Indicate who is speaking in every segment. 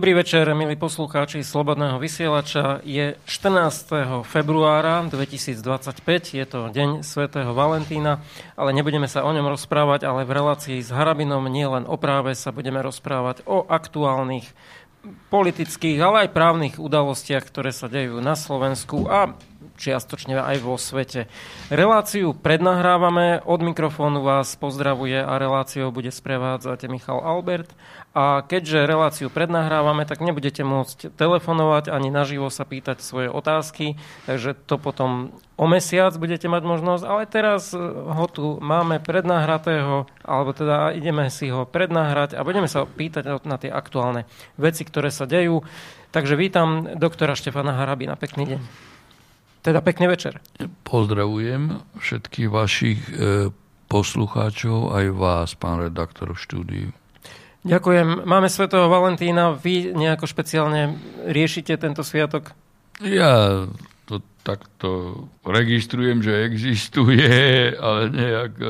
Speaker 1: Dobrý večer, milí poslucháči Slobodného vysielača. Je 14. februára 2025, je to deň svätého Valentína, ale nebudeme sa o ňom rozprávať, ale v relácii s Harabinom nielen o práve sa budeme rozprávať o aktuálnych politických, ale aj právnych udalostiach, ktoré sa dejú na Slovensku a čiastočne aj vo svete. Reláciu prednahrávame, od mikrofónu vás pozdravuje a reláciou bude sprevádzať Michal Albert. A keďže reláciu prednahrávame, tak nebudete môcť telefonovať ani naživo sa pýtať svoje otázky, takže to potom o mesiac budete mať možnosť, ale teraz ho tu máme prednahratého, alebo teda ideme si ho prednahrať a budeme sa pýtať na tie aktuálne veci, ktoré sa dejú. Takže vítam doktora Štefana Harabina. Pekný deň. Teda pekný večer.
Speaker 2: Pozdravujem všetkých vašich e, poslucháčov, aj vás, pán redaktor v štúdiu.
Speaker 1: Ďakujem. Máme Svetého Valentína. Vy nejako špeciálne riešite tento sviatok?
Speaker 2: Ja to takto registrujem, že existuje, ale nejak e,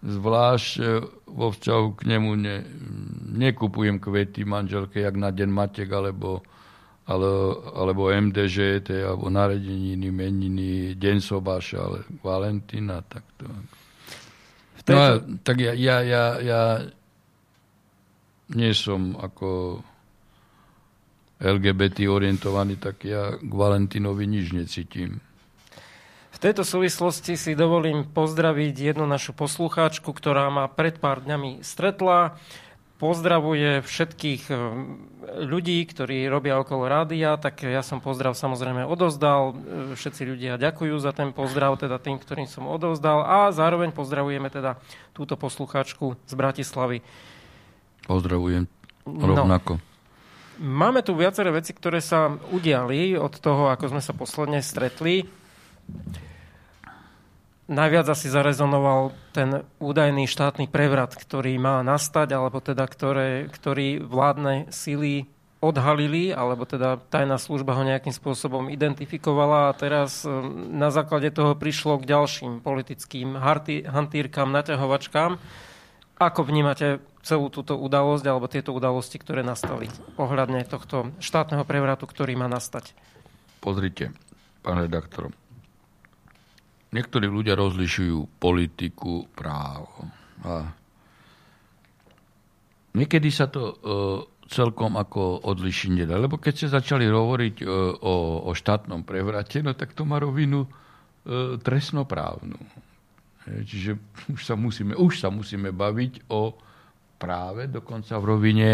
Speaker 2: zvlášť e, vo vzťahu k nemu ne, nekupujem kvety manželke, jak na deň matek, alebo, ale, alebo MDŽ, alebo naredeniny, meniny, deň sobáša, ale Valentína, tak to... No, tak ja, ja, ja, ja nie som ako LGBT orientovaný, tak ja k Valentinovi nič necítim.
Speaker 1: V tejto súvislosti si dovolím pozdraviť jednu našu poslucháčku, ktorá ma pred pár dňami stretla. Pozdravuje všetkých eh, ľudí, ktorí robia okolo rádia, tak ja som pozdrav samozrejme odozdal. Eh, všetci ľudia ďakujú za ten pozdrav, teda tým, ktorým som odozdal. A zároveň pozdravujeme teda túto poslucháčku z Bratislavy.
Speaker 2: Pozdravujem rovnako. No.
Speaker 1: Máme tu viaceré veci, ktoré sa udiali od toho, ako sme sa posledne stretli. Najviac asi zarezonoval ten údajný štátny prevrat, ktorý má nastať, alebo teda ktoré, ktorý vládne síly odhalili, alebo teda tajná služba ho nejakým spôsobom identifikovala a teraz um, na základe toho prišlo k ďalším politickým hantírkam, naťahovačkám. Ako vnímate celú túto udalosť alebo tieto udalosti, ktoré nastali ohľadne tohto štátneho prevratu, ktorý má nastať?
Speaker 2: Pozrite, pán redaktor. Niektorí ľudia rozlišujú politiku, právo. A niekedy sa to uh, celkom ako odlišiť nedá. Lebo keď ste začali hovoriť uh, o, o štátnom prevrate, no tak to má rovinu uh, trestnoprávnu. Čiže už sa musíme, už sa musíme baviť o práve, dokonca v rovine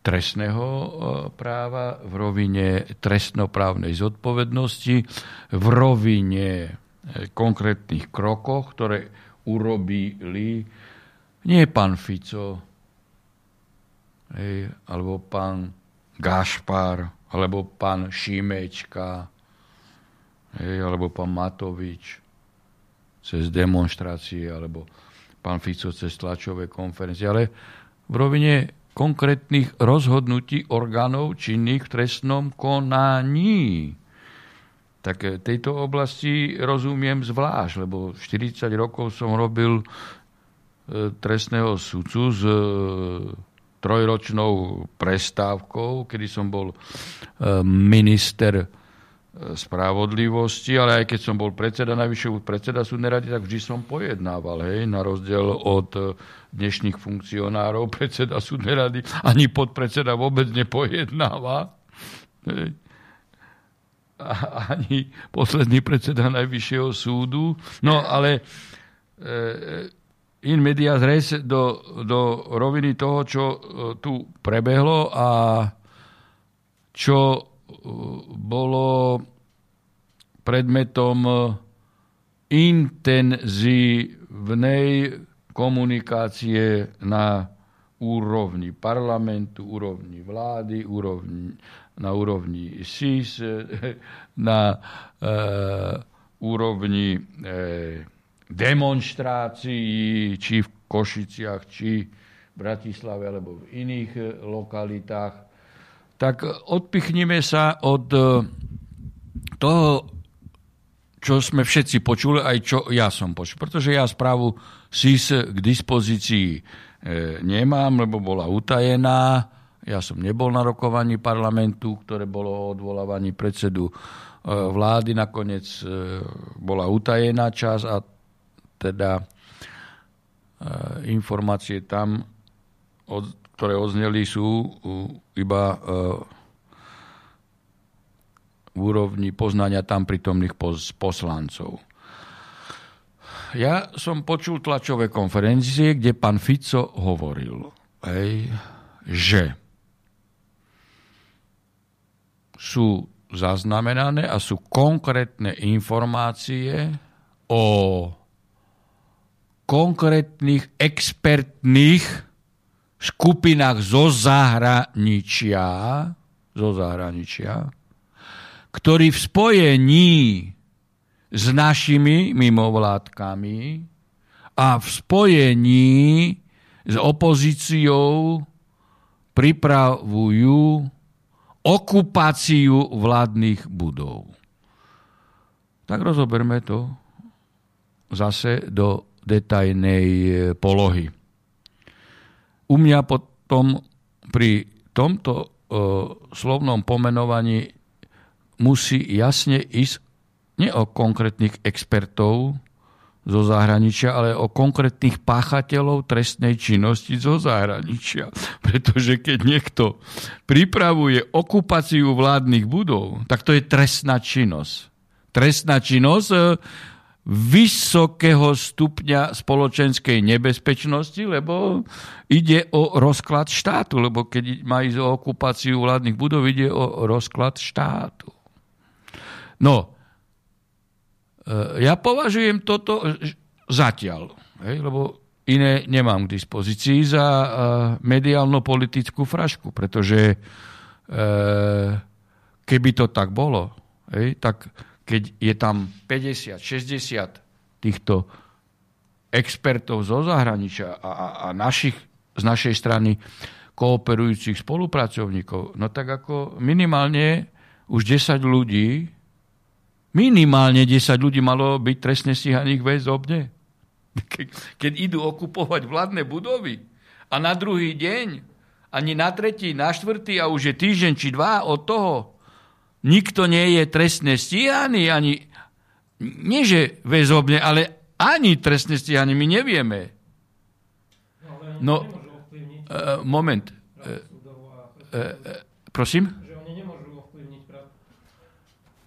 Speaker 2: trestného e, práva, v rovine trestnoprávnej zodpovednosti, v rovine e, konkrétnych krokoch, ktoré urobili nie pán Fico, hej, alebo pán Gašpar, alebo pán Šimečka, hej, alebo pán Matovič cez demonstrácie, alebo pán Fico cez tlačové konferencie, ale v rovine konkrétnych rozhodnutí orgánov činných v trestnom konaní. Tak eh, tejto oblasti rozumiem zvlášť, lebo 40 rokov som robil eh, trestného sudcu s eh, trojročnou prestávkou, kedy som bol minister spravodlivosti, ale aj keď som bol predseda najvyššieho predseda súdnej rady, tak vždy som pojednával, hej, na rozdiel od e, dnešných funkcionárov predseda súdnej rady, ani podpredseda vôbec nepojednáva. Hej. Ani posledný predseda najvyššieho súdu. No ale e, in media res do, do roviny toho, čo e, tu prebehlo a čo bolo predmetom intenzívnej komunikácie na úrovni parlamentu, úrovni vlády, úrovni, na úrovni SIS, na e, úrovni e, demonstrácií, či v Košiciach, či v Bratislave, alebo v iných lokalitách tak odpichnime sa od toho, čo sme všetci počuli, aj čo ja som počul. Pretože ja správu SIS k dispozícii nemám, lebo bola utajená. Ja som nebol na rokovaní parlamentu, ktoré bolo o odvolávaní predsedu e, vlády. Nakoniec e, bola utajená čas a teda informácie tam, ktoré odzneli, sú iba v úrovni poznania tam prítomných poslancov. Ja som počul tlačové konferencie, kde pán Fico hovoril, hej, že sú zaznamenané a sú konkrétne informácie o konkrétnych expertných skupinách zo zahraničia, zo zahraničia, ktorí v spojení s našimi mimovládkami a v spojení s opozíciou pripravujú okupáciu vládnych budov. Tak rozoberme to zase do detajnej e, polohy. U mňa potom pri tomto e, slovnom pomenovaní musí jasne ísť nie o konkrétnych expertov, zo zahraničia, ale o konkrétnych páchateľov trestnej činnosti zo zahraničia. Pretože keď niekto pripravuje okupáciu vládnych budov, tak to je trestná činnosť. Trestná činnosť e, vysokého stupňa spoločenskej nebezpečnosti, lebo ide o rozklad štátu, lebo keď má ísť o okupáciu vládnych budov, ide o rozklad štátu. No, ja považujem toto zatiaľ, hej, lebo iné nemám k dispozícii za uh, mediálno-politickú frašku, pretože keby to tak bolo, hej, tak keď je tam 50-60 týchto expertov zo zahraničia a, a, a našich, z našej strany kooperujúcich spolupracovníkov, no tak ako minimálne už 10 ľudí Minimálne 10 ľudí malo byť trestne stíhaných väzobne. Keď idú okupovať vládne budovy a na druhý deň, ani na tretí, na štvrtý a už je týždeň či dva od toho, nikto nie je trestne stíhaný, ani nie že väzobne, ale ani trestne stíhaný, my nevieme. No, uh, moment. Uh, uh, prosím?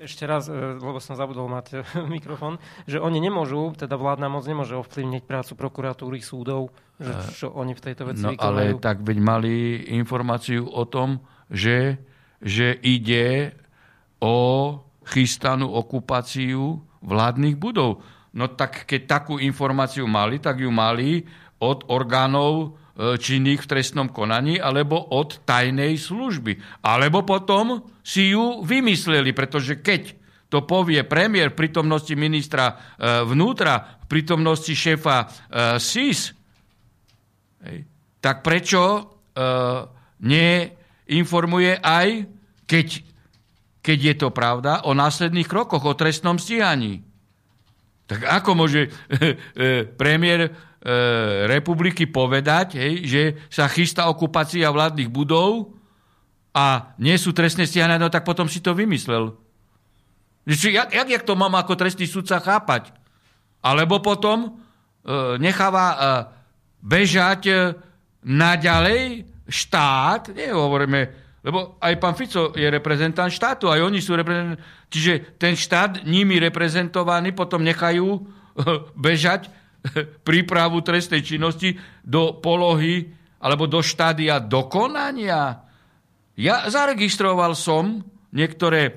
Speaker 1: Ešte raz, e, lebo som zabudol mať e, mikrofón, že oni nemôžu, teda vládna moc nemôže ovplyvniť prácu prokuratúry, súdov, že e, čo oni v tejto veci
Speaker 2: No vykonajú. ale tak veď mali informáciu o tom, že, že ide o chystanú okupáciu vládnych budov. No tak keď takú informáciu mali, tak ju mali od orgánov činných v trestnom konaní alebo od tajnej služby. Alebo potom si ju vymysleli, pretože keď to povie premiér v prítomnosti ministra e, vnútra, v prítomnosti šéfa e, SIS, tak prečo e, neinformuje aj, keď, keď je to pravda, o následných krokoch, o trestnom stíhaní? Tak ako môže premiér E, republiky povedať, hej, že sa chystá okupácia vládnych budov a nie sú trestné stíhané, no tak potom si to vymyslel. Či, jak, jak, jak to mám ako trestný sudca chápať? Alebo potom e, necháva e, bežať e, naďalej štát, nehovoríme, lebo aj pán Fico je reprezentant štátu, aj oni sú reprezentant, čiže ten štát nimi reprezentovaný potom nechajú e, bežať prípravu trestnej činnosti do polohy alebo do štádia dokonania. Ja zaregistroval som niektoré e,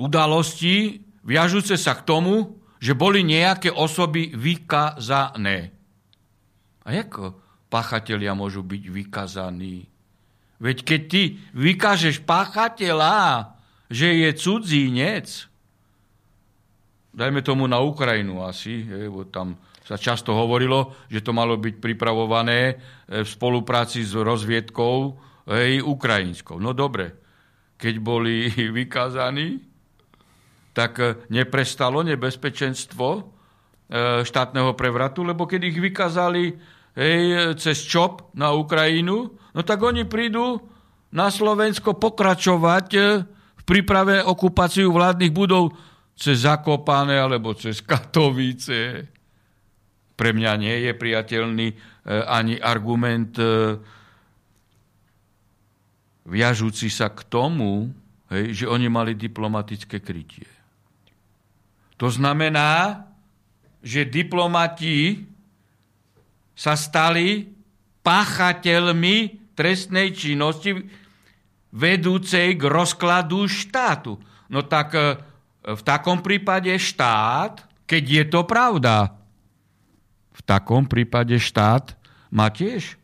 Speaker 2: udalosti viažúce sa k tomu, že boli nejaké osoby vykazané. A ako pachatelia môžu byť vykazaní? Veď keď ty vykážeš pachateľa, že je cudzínec, dajme tomu na Ukrajinu asi, bo tam sa často hovorilo, že to malo byť pripravované e, v spolupráci s rozviedkou hej, ukrajinskou. No dobre, keď boli vykázaní, tak e, neprestalo nebezpečenstvo e, štátneho prevratu, lebo keď ich vykázali hej, cez ČOP na Ukrajinu, no tak oni prídu na Slovensko pokračovať v príprave okupáciu vládnych budov cez Zakopane alebo cez Katovice. Pre mňa nie je priateľný e, ani argument e, viažúci sa k tomu, hej, že oni mali diplomatické krytie. To znamená, že diplomati sa stali páchateľmi trestnej činnosti vedúcej k rozkladu štátu. No tak e, v takom prípade štát, keď je to pravda, v takom prípade štát má tiež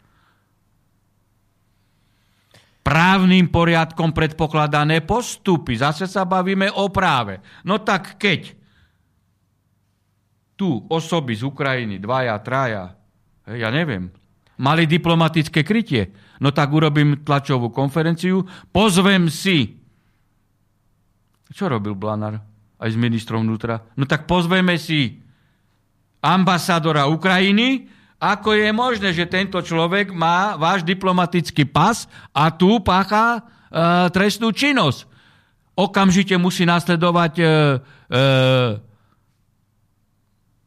Speaker 2: právnym poriadkom predpokladané postupy. Zase sa bavíme o práve. No tak keď tu osoby z Ukrajiny, dvaja, traja, ja neviem, mali diplomatické krytie, no tak urobím tlačovú konferenciu, pozvem si. Čo robil Blanar aj s ministrom vnútra? No tak pozveme si ambasádora Ukrajiny, ako je možné, že tento človek má váš diplomatický pas a tu pácha e, trestnú činnosť. Okamžite musí nasledovať e, e,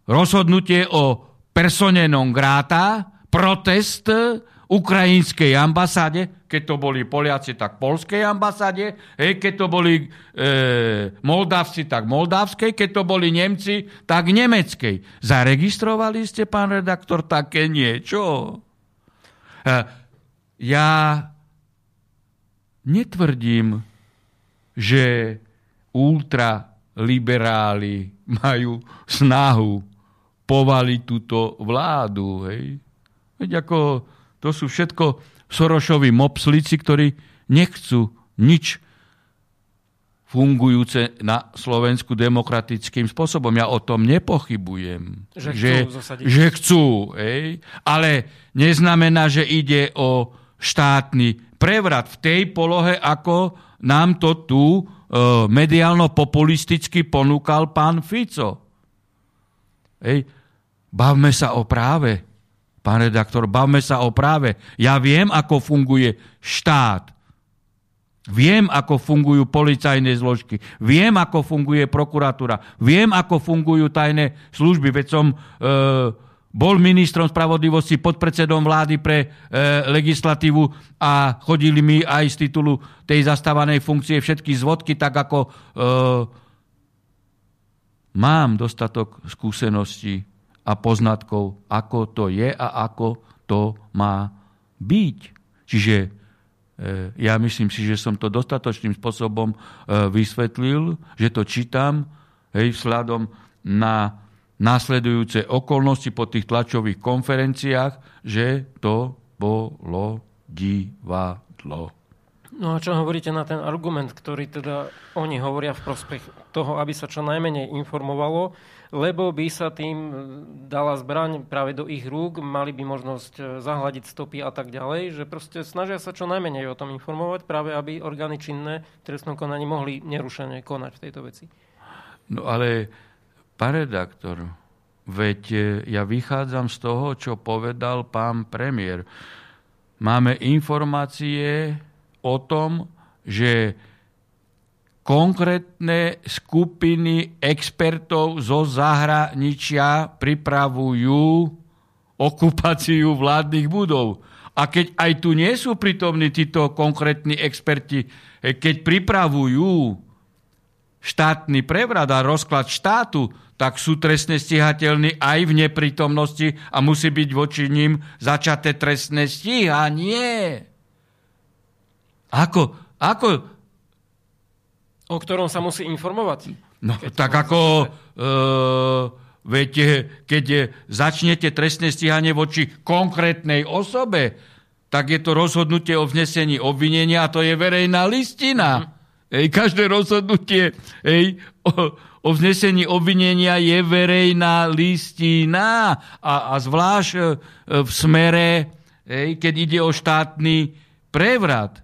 Speaker 2: rozhodnutie o persone non grata, protest ukrajinskej ambasáde, keď to boli Poliaci, tak polskej ambasáde, hej, keď to boli e, Moldavci, tak moldavskej, keď to boli Nemci, tak nemeckej. Zaregistrovali ste, pán redaktor, také niečo? E, ja netvrdím, že ultraliberáli majú snahu povaliť túto vládu. Hej? Veď ako to sú všetko Sorošovi mopslici, ktorí nechcú nič fungujúce na Slovensku demokratickým spôsobom. Ja o tom nepochybujem.
Speaker 1: Že chcú.
Speaker 2: Že, že chcú hej? Ale neznamená, že ide o štátny prevrat v tej polohe, ako nám to tu e, mediálno-populisticky ponúkal pán Fico. Hej? Bavme sa o práve. Pán redaktor, bavme sa o práve. Ja viem, ako funguje štát. Viem, ako fungujú policajné zložky. Viem, ako funguje prokuratúra. Viem, ako fungujú tajné služby. Veď som e, bol ministrom spravodlivosti, podpredsedom vlády pre e, legislatívu a chodili mi aj z titulu tej zastávanej funkcie všetky zvodky, tak ako e, mám dostatok skúseností a poznatkov, ako to je a ako to má byť. Čiže e, ja myslím si, že som to dostatočným spôsobom e, vysvetlil, že to čítam hej, vzhľadom na následujúce okolnosti po tých tlačových konferenciách, že to bolo divadlo.
Speaker 1: No a čo hovoríte na ten argument, ktorý teda oni hovoria v prospech toho, aby sa čo najmenej informovalo, lebo by sa tým e, dala zbraň práve do ich rúk, mali by možnosť e, zahľadiť stopy a tak ďalej, že proste snažia sa čo najmenej o tom informovať, práve aby orgány činné v trestnom konaní mohli nerušene konať v tejto veci.
Speaker 2: No ale, pán redaktor, veď e, ja vychádzam z toho, čo povedal pán premiér. Máme informácie o tom, že konkrétne skupiny expertov zo zahraničia pripravujú okupáciu vládnych budov. A keď aj tu nie sú prítomní títo konkrétni experti, eh, keď pripravujú štátny prevrat a rozklad štátu, tak sú trestne stíhateľní aj v neprítomnosti a musí byť voči ním začaté trestné stíhanie. Ako, ako
Speaker 1: O ktorom sa musí informovať?
Speaker 2: No, tak ako... E, viete, keď začnete trestné stíhanie voči konkrétnej osobe, tak je to rozhodnutie o vnesení obvinenia a to je verejná listina. Mm. Ej, každé rozhodnutie ej, o, o vznesení obvinenia je verejná listina a, a zvlášť e, v smere, ej, keď ide o štátny prevrat.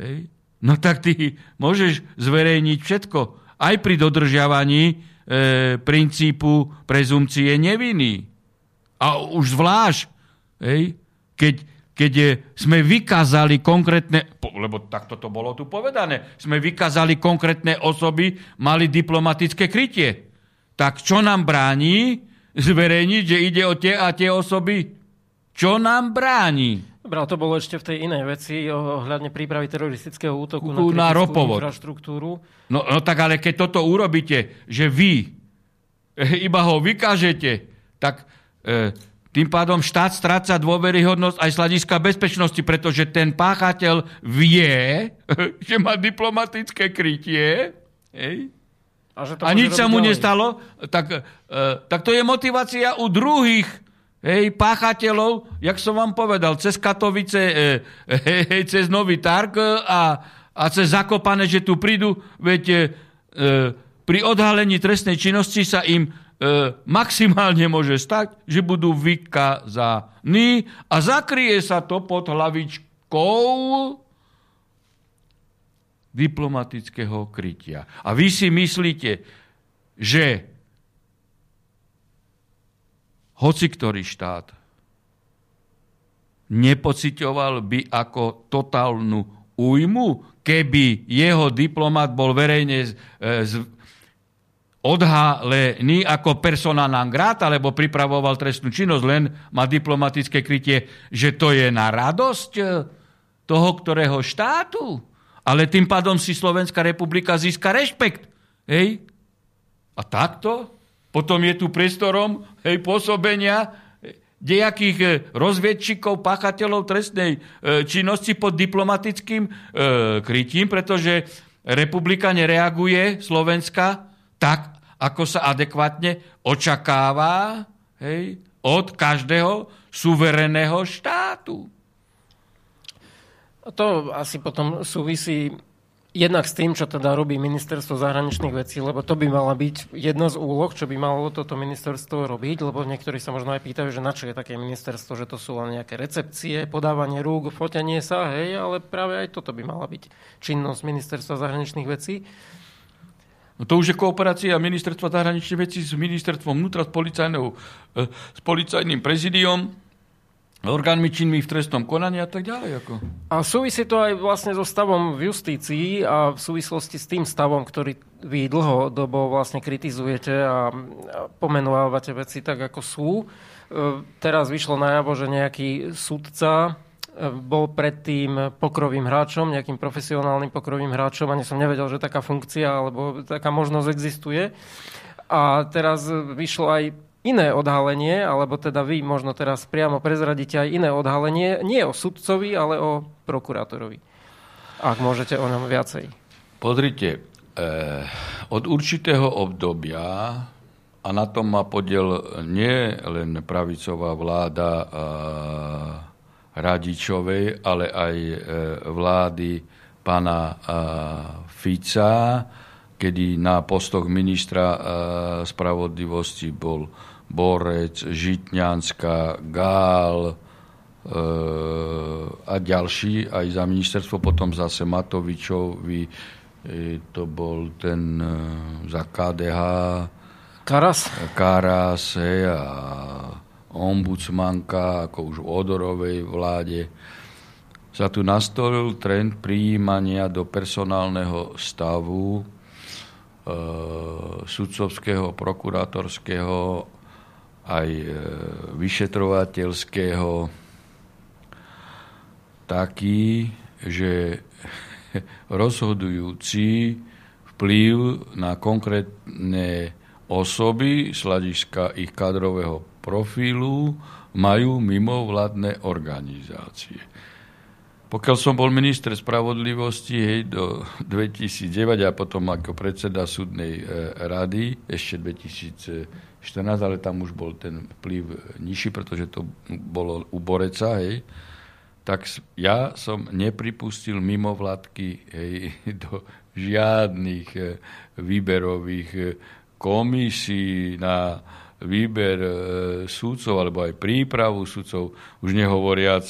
Speaker 2: Ej, no tak ty môžeš zverejniť všetko. Aj pri dodržiavaní e, princípu prezumcie neviny. A už zvlášť hej, keď, keď je, sme vykázali konkrétne, lebo takto to bolo tu povedané, sme vykázali konkrétne osoby, mali diplomatické krytie. Tak čo nám bráni zverejniť, že ide o tie a tie osoby? Čo nám bráni?
Speaker 1: Dobre, to bolo ešte v tej inej veci ohľadne prípravy teroristického útoku na,
Speaker 2: na ropovod.
Speaker 1: infraštruktúru.
Speaker 2: No, no tak ale keď toto urobíte, že vy iba ho vykážete, tak e, tým pádom štát stráca dôveryhodnosť aj z hľadiska bezpečnosti, pretože ten páchateľ vie, že má diplomatické krytie, hej? A, že to a nič sa mu ďalej. nestalo, tak, e, tak to je motivácia u druhých hej, páchateľov, jak som vám povedal, cez Katovice, e, hej, cez Nový Tark a, a cez Zakopane, že tu prídu, veď e, pri odhalení trestnej činnosti sa im e, maximálne môže stať, že budú vykazaní a zakrie sa to pod hlavičkou diplomatického krytia. A vy si myslíte, že hoci ktorý štát nepocitoval by ako totálnu újmu, keby jeho diplomat bol verejne z, odhalený ako persona non grata, lebo pripravoval trestnú činnosť, len má diplomatické krytie, že to je na radosť e, toho, ktorého štátu. Ale tým pádom si Slovenská republika získa rešpekt. Hej? A takto? Potom je tu priestorom hej, pôsobenia dejakých e, rozviedčikov, páchateľov trestnej e, činnosti pod diplomatickým krytím, pretože republika nereaguje, Slovenska, tak, ako sa adekvátne očakáva hej, od každého suvereného štátu.
Speaker 1: To asi potom súvisí jednak s tým, čo teda robí ministerstvo zahraničných vecí, lebo to by mala byť jedna z úloh, čo by malo toto ministerstvo robiť, lebo niektorí sa možno aj pýtajú, že na čo je také ministerstvo, že to sú len nejaké recepcie, podávanie rúk, fotenie sa, hej, ale práve aj toto by mala byť činnosť ministerstva zahraničných vecí.
Speaker 2: No to už je kooperácia ministerstva zahraničných vecí s ministerstvom vnútra, s, policajnou, e, s policajným prezidiom, orgánmi činnými v trestnom konaní a tak ďalej. Ako.
Speaker 1: A súvisí to aj vlastne so stavom v justícii a v súvislosti s tým stavom, ktorý vy dlhodobo vlastne kritizujete a pomenúvate veci tak, ako sú. E, teraz vyšlo najavo, že nejaký sudca bol predtým pokrovým hráčom, nejakým profesionálnym pokrovým hráčom. Ani som nevedel, že taká funkcia alebo taká možnosť existuje. A teraz vyšlo aj iné odhalenie, alebo teda vy možno teraz priamo prezradíte aj iné odhalenie, nie o sudcovi, ale o prokurátorovi. Ak môžete o ňom viacej.
Speaker 2: Pozrite, eh, od určitého obdobia, a na tom má podiel nie len pravicová vláda eh, Radičovej, ale aj e, vlády pána e, Fica, kedy na postoch ministra e, spravodlivosti bol Borec, Žitňanská, Gál a ďalší, aj za ministerstvo, potom zase Matovičovi, to bol ten za KDH,
Speaker 1: Karas?
Speaker 2: Karas, hej, a ombudsmanka, ako už v Odorovej vláde, sa tu nastolil trend prijímania do personálneho stavu e, sudcovského, prokurátorského aj e, vyšetrovateľského taký, že rozhodujúci vplyv na konkrétne osoby z hľadiska ich kadrového profilu majú mimovládne organizácie. Pokiaľ som bol minister spravodlivosti hej, do 2009 a potom ako predseda súdnej e, rady ešte 2014, ale tam už bol ten vplyv nižší, pretože to bolo u Boreca, hej, tak ja som nepripustil mimovládky hej, do žiadnych e, výberových e, komisí na výber súdcov alebo aj prípravu súdcov, už nehovoriac,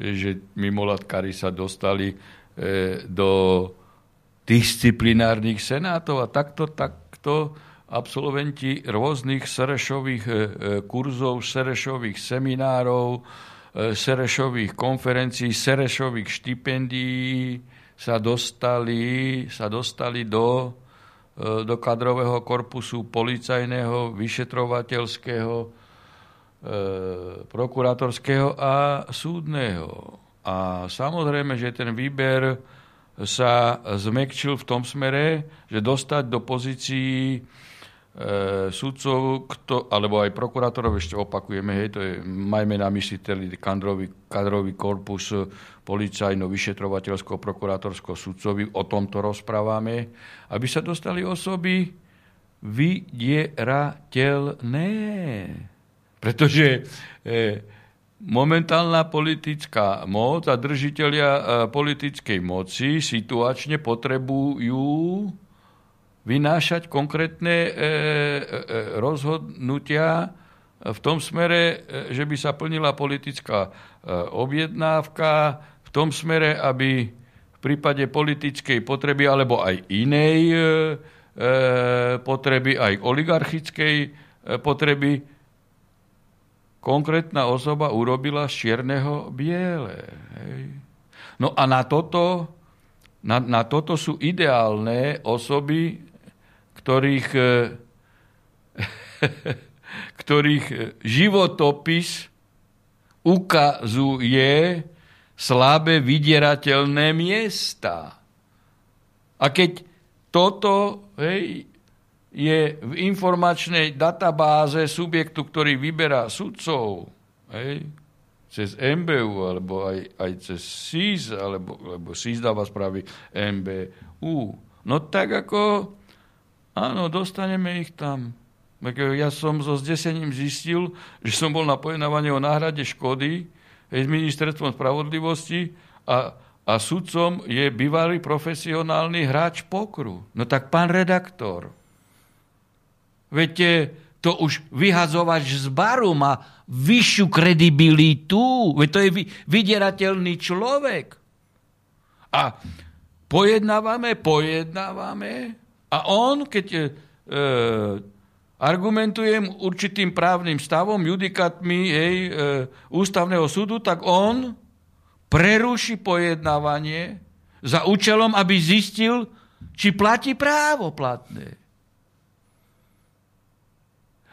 Speaker 2: že mimolatkári sa dostali e, do disciplinárnych senátov a takto, takto absolventi rôznych Serešových kurzov, Serešových seminárov Serešových konferencií, Serešových štipendií sa dostali, sa dostali do, e, do kadrového korpusu policajného, vyšetrovateľského, e, prokurátorského a súdneho. A samozrejme, že ten výber sa zmekčil v tom smere, že dostať do pozícií e, sudcov, kto, alebo aj prokurátorov, ešte opakujeme, hej, to je, majme na mysli kadrový, kadrový korpus policajno vyšetrovateľsko prokurátorsko sudcovi, o tomto rozprávame, aby sa dostali osoby vydierateľné. Pretože e, momentálna politická moc a držiteľia e, politickej moci situačne potrebujú vynášať konkrétne e, rozhodnutia v tom smere, že by sa plnila politická objednávka, v tom smere, aby v prípade politickej potreby alebo aj inej potreby, aj oligarchickej potreby, konkrétna osoba urobila z čierneho biele. Hej. No a na toto, na, na toto sú ideálne osoby ktorých, e, ktorých životopis ukazuje slabé vydierateľné miesta. A keď toto hej, je v informačnej databáze subjektu, ktorý vyberá sudcov, hej, cez MBU, alebo aj, aj cez SIS, alebo, alebo SIS dáva správy MBU. No tak ako Áno, dostaneme ich tam. Ja som so zdesením zistil, že som bol na pojednávaní o náhrade škody s ministerstvom spravodlivosti a, a sudcom je bývalý profesionálny hráč pokru. No tak pán redaktor, viete, to už vyhazovač z baru má vyššiu kredibilitu. Veď to je vydierateľný človek. A pojednávame, pojednávame a on, keď e, argumentujem určitým právnym stavom, judikatmi hej, e, ústavného súdu, tak on preruší pojednávanie za účelom, aby zistil, či platí právo platné.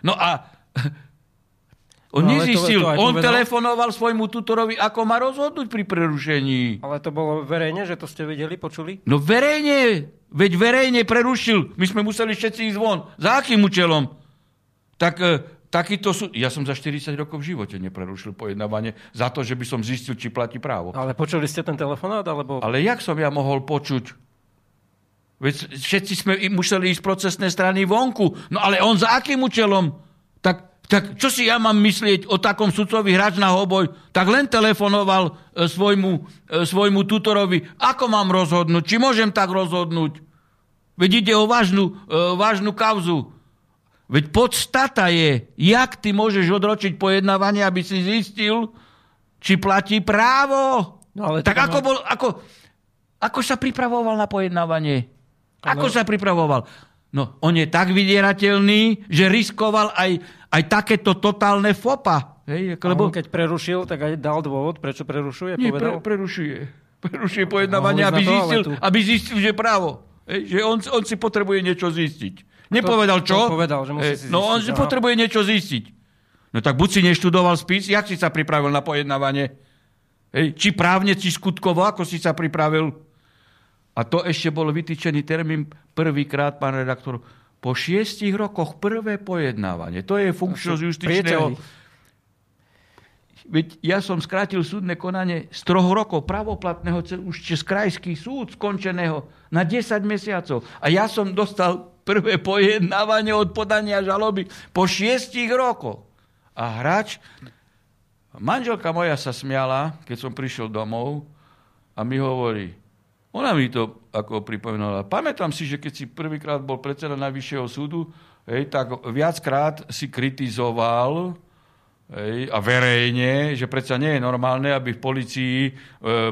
Speaker 2: No a on no, nezistil, to, to on povedal. telefonoval svojmu tutorovi, ako má rozhodnúť pri prerušení.
Speaker 1: Ale to bolo verejne, že to ste videli, počuli?
Speaker 2: No verejne. Veď verejne prerušil. My sme museli všetci ísť von. Za akým účelom? Tak e, takýto sú... Ja som za 40 rokov v živote neprerušil pojednávanie za to, že by som zistil, či platí právo.
Speaker 1: Ale počuli ste ten telefonát? Alebo...
Speaker 2: Ale jak som ja mohol počuť? Veď všetci sme museli ísť procesné strany vonku. No ale on za akým účelom? Tak tak čo si ja mám myslieť o takom sudcovi hráč na hoboj? Tak len telefonoval e, svojmu, e, svojmu tutorovi. Ako mám rozhodnúť? Či môžem tak rozhodnúť? Veď ide o vážnu, e, vážnu kauzu. Veď podstata je, jak ty môžeš odročiť pojednávanie, aby si zistil, či platí právo. No, ale tak ako, bol, ako, ako sa pripravoval na pojednávanie? Ako sa pripravoval? No, on je tak vydierateľný, že riskoval aj aj takéto totálne fopa.
Speaker 1: Hej, lebo... on keď prerušil, tak aj dal dôvod, prečo prerušuje?
Speaker 2: Nie, povedal? Pre, prerušuje. Prerušuje pojednávanie, aby, to, zistil, tu... aby zistil, že právo. Hej, že on, on si potrebuje niečo zistiť. Nepovedal čo?
Speaker 1: To povedal, že musí si zistiť,
Speaker 2: No on si aha. potrebuje niečo zistiť. No tak buď si neštudoval spis, jak si sa pripravil na pojednávanie? Hej, či právne, či skutkovo, ako si sa pripravil? A to ešte bol vytýčený termín prvýkrát, pán redaktor, po šiestich rokoch prvé pojednávanie. To je funkčnosť justičného... Veď ja som skrátil súdne konanie z troch rokov pravoplatného už cez krajský súd skončeného na 10 mesiacov. A ja som dostal prvé pojednávanie od podania žaloby po šiestich rokoch. A hráč, manželka moja sa smiala, keď som prišiel domov a mi hovorí, ona mi to ako pripomínala. Pamätám si, že keď si prvýkrát bol predseda Najvyššieho súdu, hej, tak viackrát si kritizoval hej, a verejne, že predsa nie je normálne, aby v policii e,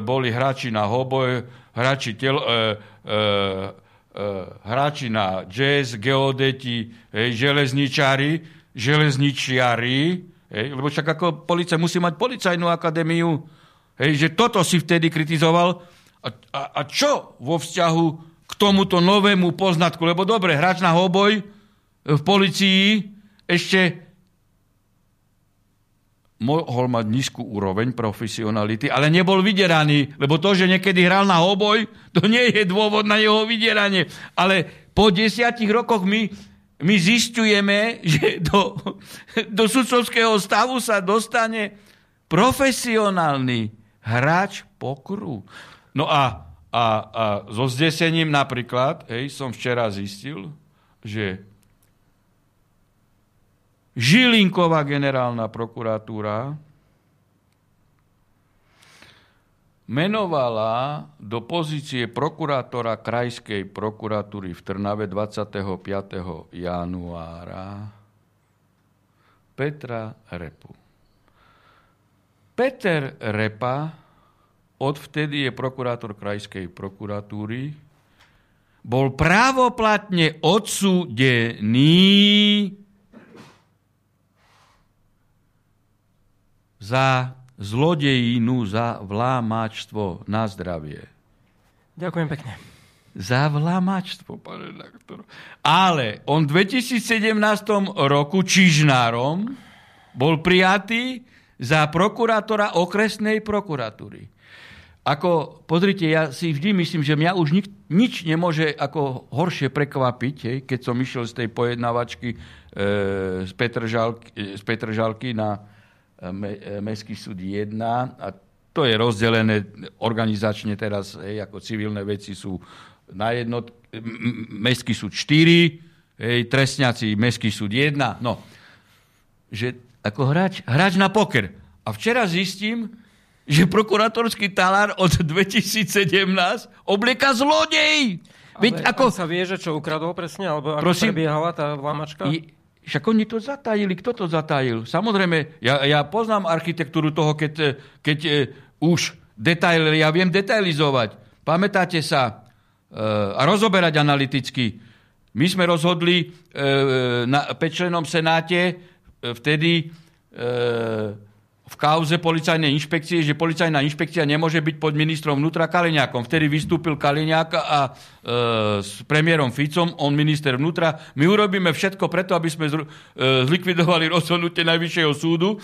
Speaker 2: boli hráči na hoboj, hráči, tel, e, e, e, hráči na jazz, geodeti, hej, železničári, železničiari, Hej, lebo však ako policia musí mať policajnú akadémiu. Hej, že toto si vtedy kritizoval. A, a, a čo vo vzťahu k tomuto novému poznatku? Lebo dobre, hráč na hoboj v policii ešte mohol mať nízku úroveň profesionality, ale nebol vyderaný, lebo to, že niekedy hral na hoboj, to nie je dôvod na jeho vydieranie. Ale po desiatich rokoch my, my zistujeme, že do, do sudcovského stavu sa dostane profesionálny hráč pokru. No a, a, a so zdesením napríklad, hej, som včera zistil, že Žilinková generálna prokuratúra menovala do pozície prokurátora Krajskej prokuratúry v Trnave 25. januára Petra Repu. Peter Repa, odvtedy je prokurátor Krajskej prokuratúry, bol právoplatne odsúdený za zlodejínu, za vlámačstvo na zdravie.
Speaker 1: Ďakujem pekne.
Speaker 2: Za vlámačstvo, pán redaktor. Ale on v 2017 roku čižnárom bol prijatý za prokurátora okresnej prokuratúry. Ako, pozrite, ja si vždy myslím, že mňa už nik, nič nemôže ako horšie prekvapiť, hej, keď som išiel z tej pojednávačky e, z, Petržalky, z Petržalky na, E, Mestský súd 1 a to je rozdelené organizačne teraz, hej, ako civilné veci sú na jednot, Mestský súd 4, hej, trestňaci Mestský súd 1, no, že ako hráč, hráč na poker. A včera zistím, že prokurátorský talár od 2017 oblieka zlodej.
Speaker 1: Veď ako... sa vie, že čo ukradol presne, alebo ako Prosím, prebiehala tá vlámačka? Je,
Speaker 2: však oni to zatajili. Kto to zatajil? Samozrejme, ja, ja poznám architektúru toho, keď, keď e, už detail, ja viem detailizovať. Pamätáte sa e, a rozoberať analyticky. My sme rozhodli e, na pečlenom senáte e, vtedy e, v kauze policajnej inšpekcie, že policajná inšpekcia nemôže byť pod ministrom vnútra Kaliňákom. Vtedy vystúpil Kaliňák a e, s premiérom Ficom, on minister vnútra. My urobíme všetko preto, aby sme zru, e, zlikvidovali rozhodnutie Najvyššieho súdu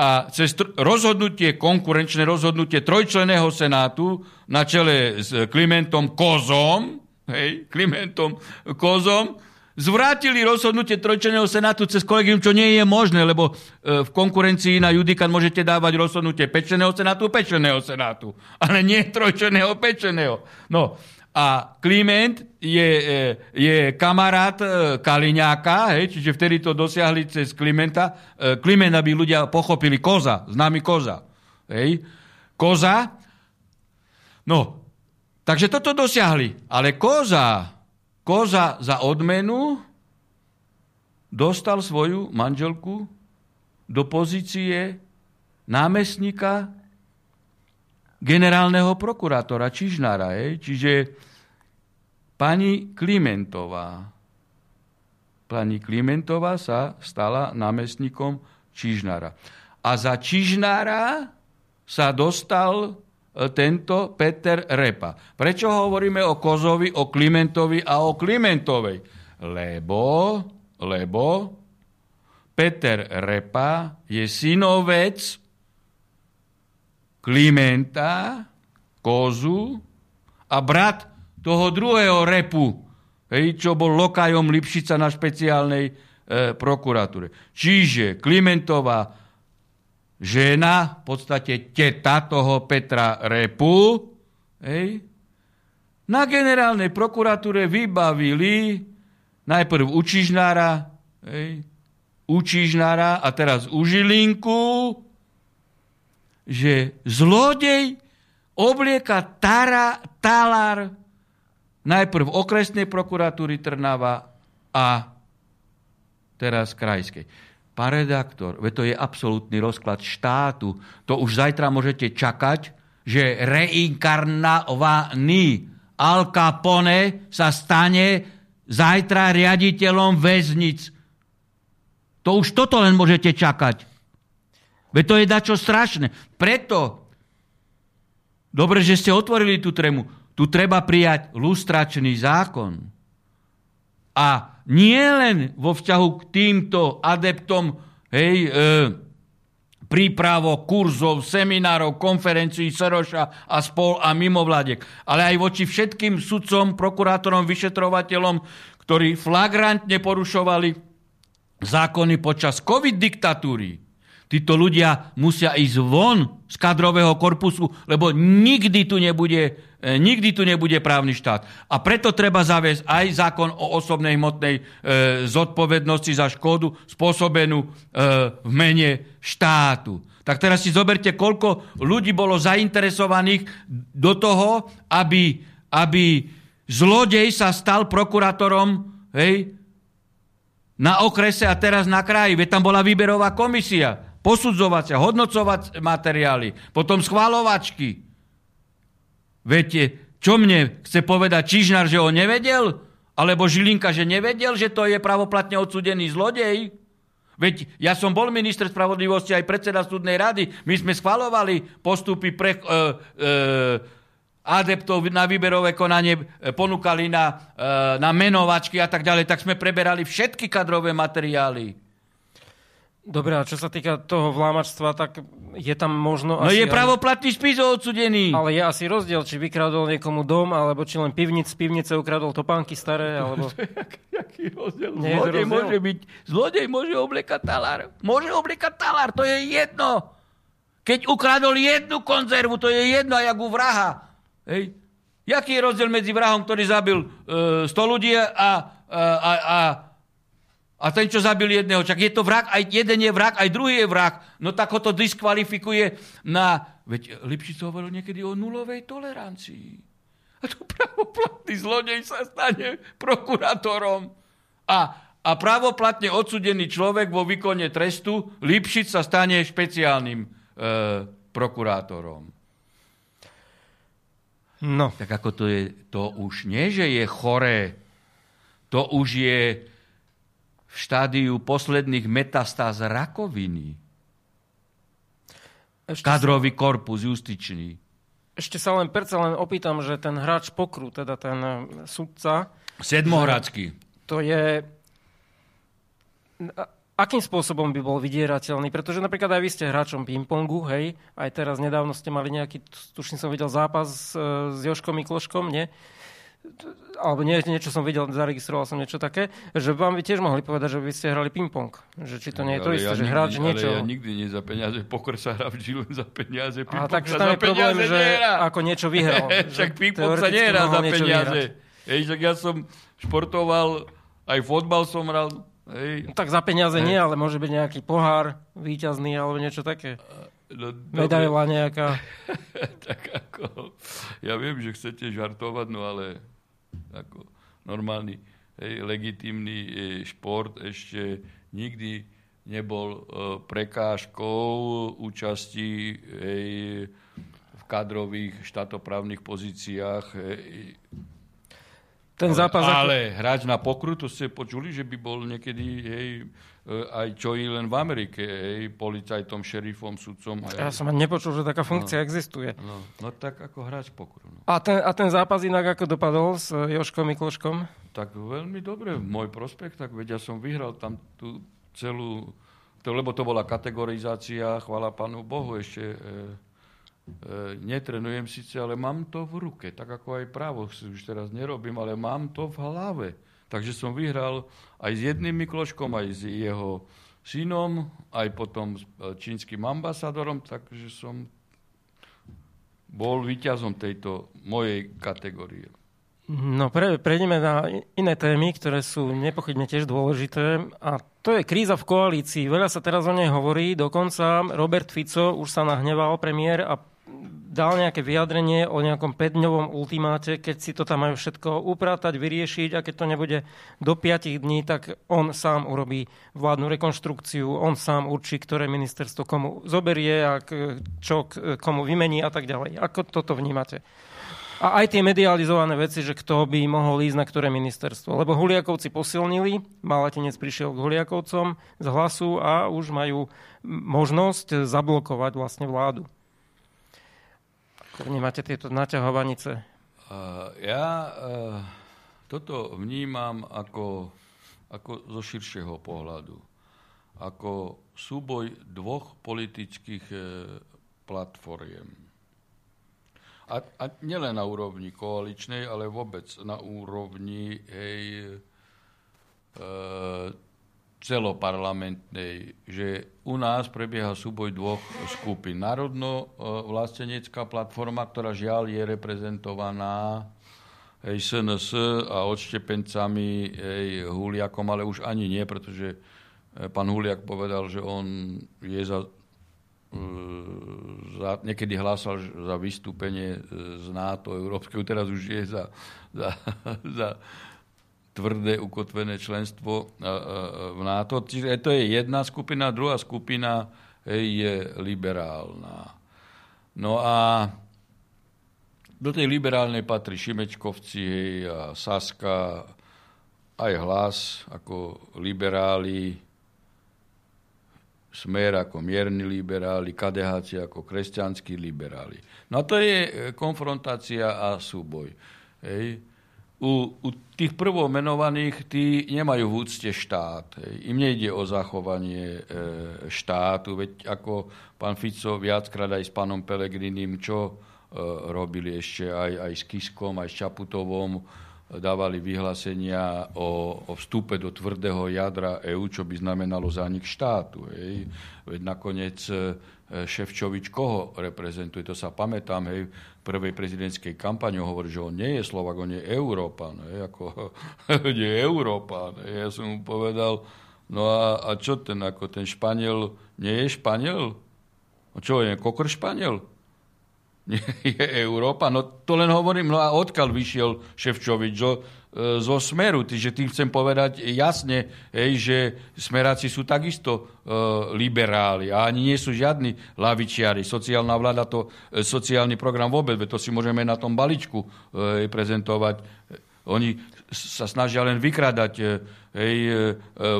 Speaker 2: a cez rozhodnutie, konkurenčné rozhodnutie trojčleného senátu na čele s Klimentom Kozom, hej, Klimentom Kozom, zvrátili rozhodnutie trojčleného senátu cez kolegium, čo nie je možné, lebo e, v konkurencii na judikan môžete dávať rozhodnutie pečeného senátu, pečeného senátu, ale nie trojčleného pečeného. No, a Kliment je, e, je kamarát e, Kaliňáka, hej, čiže vtedy to dosiahli cez Klimenta. Kliment, aby ľudia pochopili, koza, známy koza. Hej. Koza. No, takže toto dosiahli. Ale koza Koza za odmenu dostal svoju manželku do pozície námestníka generálneho prokurátora Čižnára. Čiže pani Klimentová, pani Klimentová sa stala námestníkom Čižnára. A za Čižnára sa dostal tento Peter Repa. Prečo hovoríme o Kozovi, o Klimentovi a o Klimentovej? Lebo, lebo Peter Repa je synovec Klimenta, Kozu a brat toho druhého Repu, hej, čo bol lokajom Lipšica na špeciálnej e, prokuratúre. Čiže Klimentová žena, v podstate teta toho Petra Repu, hej, na generálnej prokuratúre vybavili najprv u Čižnára, hej, u Čižnára a teraz u Žilinku, že zlodej oblieka tara, talar najprv okresnej prokuratúry Trnava a teraz krajskej. Pán redaktor, to je absolútny rozklad štátu. To už zajtra môžete čakať, že reinkarnovaný Al Capone sa stane zajtra riaditeľom väznic. To už toto len môžete čakať. Veď to je dačo strašné. Preto, dobre, že ste otvorili tú trému, tu treba prijať lustračný zákon. A nie len vo vzťahu k týmto adeptom hej, e, prípravok, kurzov, seminárov, konferencií Seroša a spol a mimovládek, ale aj voči všetkým sudcom, prokurátorom, vyšetrovateľom, ktorí flagrantne porušovali zákony počas COVID diktatúry. Títo ľudia musia ísť von z kadrového korpusu, lebo nikdy tu nebude, e, nikdy tu nebude právny štát. A preto treba zaviesť aj zákon o osobnej hmotnej e, zodpovednosti za škodu spôsobenú e, v mene štátu. Tak teraz si zoberte, koľko ľudí bolo zainteresovaných do toho, aby, aby zlodej sa stal prokurátorom hej, na okrese a teraz na kraji. Veď tam bola výberová komisia posudzovacia, hodnocovať materiály, potom schválovačky. Viete, čo mne chce povedať Čižnár, že ho nevedel? Alebo Žilinka, že nevedel, že to je pravoplatne odsudený zlodej? Veď ja som bol minister spravodlivosti aj predseda súdnej rady. My sme schvalovali postupy pre, e, e, adeptov na výberové konanie, e, ponúkali na, na menovačky a tak ďalej. Tak sme preberali všetky kadrové materiály.
Speaker 1: Dobre, a čo sa týka toho vlámačstva, tak je tam možno...
Speaker 2: No je pravoplatný spis odsudený.
Speaker 1: Ale je asi rozdiel, či vykradol niekomu dom, alebo či len pivnic, z pivnice ukradol topánky staré, alebo...
Speaker 2: Jaký rozdiel? Nie zlodej rozdiel? môže byť... Zlodej môže obliekať talár. Môže obliekať talár, to je jedno. Keď ukradol jednu konzervu, to je jedno, jak u vraha. Hej. Jaký je rozdiel medzi vrahom, ktorý zabil e, 100 ľudí a, a, a, a a ten, čo zabil jedného, čak je to vrah, aj jeden je vrah, aj druhý je vrah. No tak ho to diskvalifikuje na... Veď Lipšic hovoril niekedy o nulovej tolerancii. A to pravoplatný zlodej sa stane prokurátorom. A, a pravoplatne odsudený človek vo výkone trestu Lipšic sa stane špeciálnym e, prokurátorom. No. Tak ako to je, to už nie, že je choré, to už je v štádiu posledných metastáz rakoviny. Ešte Kadrový sa... korpus justičný.
Speaker 1: Ešte sa len perca len opýtam, že ten hráč pokru, teda ten e, sudca...
Speaker 2: Sedmohradský.
Speaker 1: To je... Akým spôsobom by bol vydierateľný? Pretože napríklad aj vy ste hráčom pingpongu, hej? Aj teraz nedávno ste mali nejaký, tuším som videl zápas e, s Joškom Mikloškom, nie? Alebo nie, niečo som videl, zaregistroval som niečo také, že vám by tiež mohli povedať, že by ste hrali ping-pong. Že či to nie je to isté, ja že hráč niečo...
Speaker 2: Ale ja nikdy nie za peniaze, pokor sa hrá vždy len za peniaze,
Speaker 1: ping-pong A takže tam je problém, že ako niečo vyhral.
Speaker 2: Však ping-pong sa nehrá za peniaze. Hej, tak ja som športoval, aj fotbal som hral. Hej.
Speaker 1: No, tak za peniaze hej. nie, ale môže byť nejaký pohár výťazný alebo niečo také. No, Medaila nejaká.
Speaker 2: tak ako, ja viem, že chcete žartovať, no ale ako normálny, hej, legitímny e, šport ešte nikdy nebol e, prekážkou účasti hej, v kadrových štátoprávnych pozíciách. Hej.
Speaker 1: Ten zápas...
Speaker 2: Ale, ale hráč na pokru, to ste počuli, že by bol niekedy hej, aj čo i len v Amerike, hej, policajtom, šerifom, sudcom.
Speaker 1: Aj... Ja som nepočul, že taká funkcia no, existuje.
Speaker 2: No, no tak ako hráč pokru. No.
Speaker 1: A, ten, a ten zápas inak ako dopadol s Joškom Mikloškom?
Speaker 2: Tak veľmi dobre, môj prospekt, tak veď ja som vyhral tam tú celú, to, lebo to bola kategorizácia, chvala Pánu Bohu, ešte e, e, netrenujem síce, ale mám to v ruke, tak ako aj právo už teraz nerobím, ale mám to v hlave. Takže som vyhral aj s jedným Mikloškom, aj s jeho synom, aj potom s e, čínskym ambasadorom, takže som bol víťazom tejto mojej kategórie.
Speaker 1: No, pre, prejdeme na iné témy, ktoré sú nepochybne tiež dôležité. A to je kríza v koalícii. Veľa sa teraz o nej hovorí. Dokonca Robert Fico už sa nahneval premiér a dal nejaké vyjadrenie o nejakom 5-dňovom ultimáte, keď si to tam majú všetko upratať, vyriešiť a keď to nebude do 5 dní, tak on sám urobí vládnu rekonštrukciu, on sám určí, ktoré ministerstvo komu zoberie a čo komu vymení a tak ďalej. Ako toto vnímate? A aj tie medializované veci, že kto by mohol ísť na ktoré ministerstvo. Lebo Huliakovci posilnili, Malatinec prišiel k Huliakovcom z hlasu a už majú možnosť zablokovať vlastne vládu. Vnímate tieto naťahovanice?
Speaker 2: Uh, ja uh, toto vnímam ako, ako zo širšieho pohľadu. Ako súboj dvoch politických uh, platformiem a, a nielen na úrovni koaličnej, ale vôbec na úrovni hej, e, celoparlamentnej, že u nás prebieha súboj dvoch skupín. Národno-vlastenecká platforma, ktorá žiaľ je reprezentovaná hej, SNS a odštepencami hej, Huliakom, ale už ani nie, pretože e, pán Huliak povedal, že on je za za, niekedy hlásal za vystúpenie z NATO Európskeho, teraz už je za, za, za tvrdé ukotvené členstvo v NATO. Čiže to je jedna skupina, druhá skupina je liberálna. No a do tej liberálnej patrí Šimečkovci a Saska, aj hlas ako liberáli, Smer ako mierni liberáli, KDH ako kresťanskí liberáli. No a to je konfrontácia a súboj. Hej. U, u tých prvomenovaných tí nemajú v úcte štát. Im nejde o zachovanie e, štátu, veď ako pán Fico viackrát aj s pánom Pelegrinim, čo e, robili ešte aj, aj s Kiskom, aj s Čaputovom, dávali vyhlásenia o, o vstupe do tvrdého jadra EÚ, čo by znamenalo zánik štátu. Hej. Veď nakoniec e, Ševčovič koho reprezentuje? To sa pamätám, hej, prvej prezidentskej kampani hovorí, že on nie je Slovak, on je Európan. Hej, ako, je Európan. Ja som mu povedal, no a, a čo ten, ako ten Španiel, nie je Španiel? No čo je, kokr Španiel? je Európa. No to len hovorím, no a odkiaľ vyšiel Ševčovič e, zo Smeru. Čiže tým chcem povedať jasne, hej, že Smeráci sú takisto e, liberáli a ani nie sú žiadni lavičiari. Sociálna vláda to, e, sociálny program vôbec, to si môžeme na tom baličku e, prezentovať. Oni sa snažia len vykradať e, hej, e, e,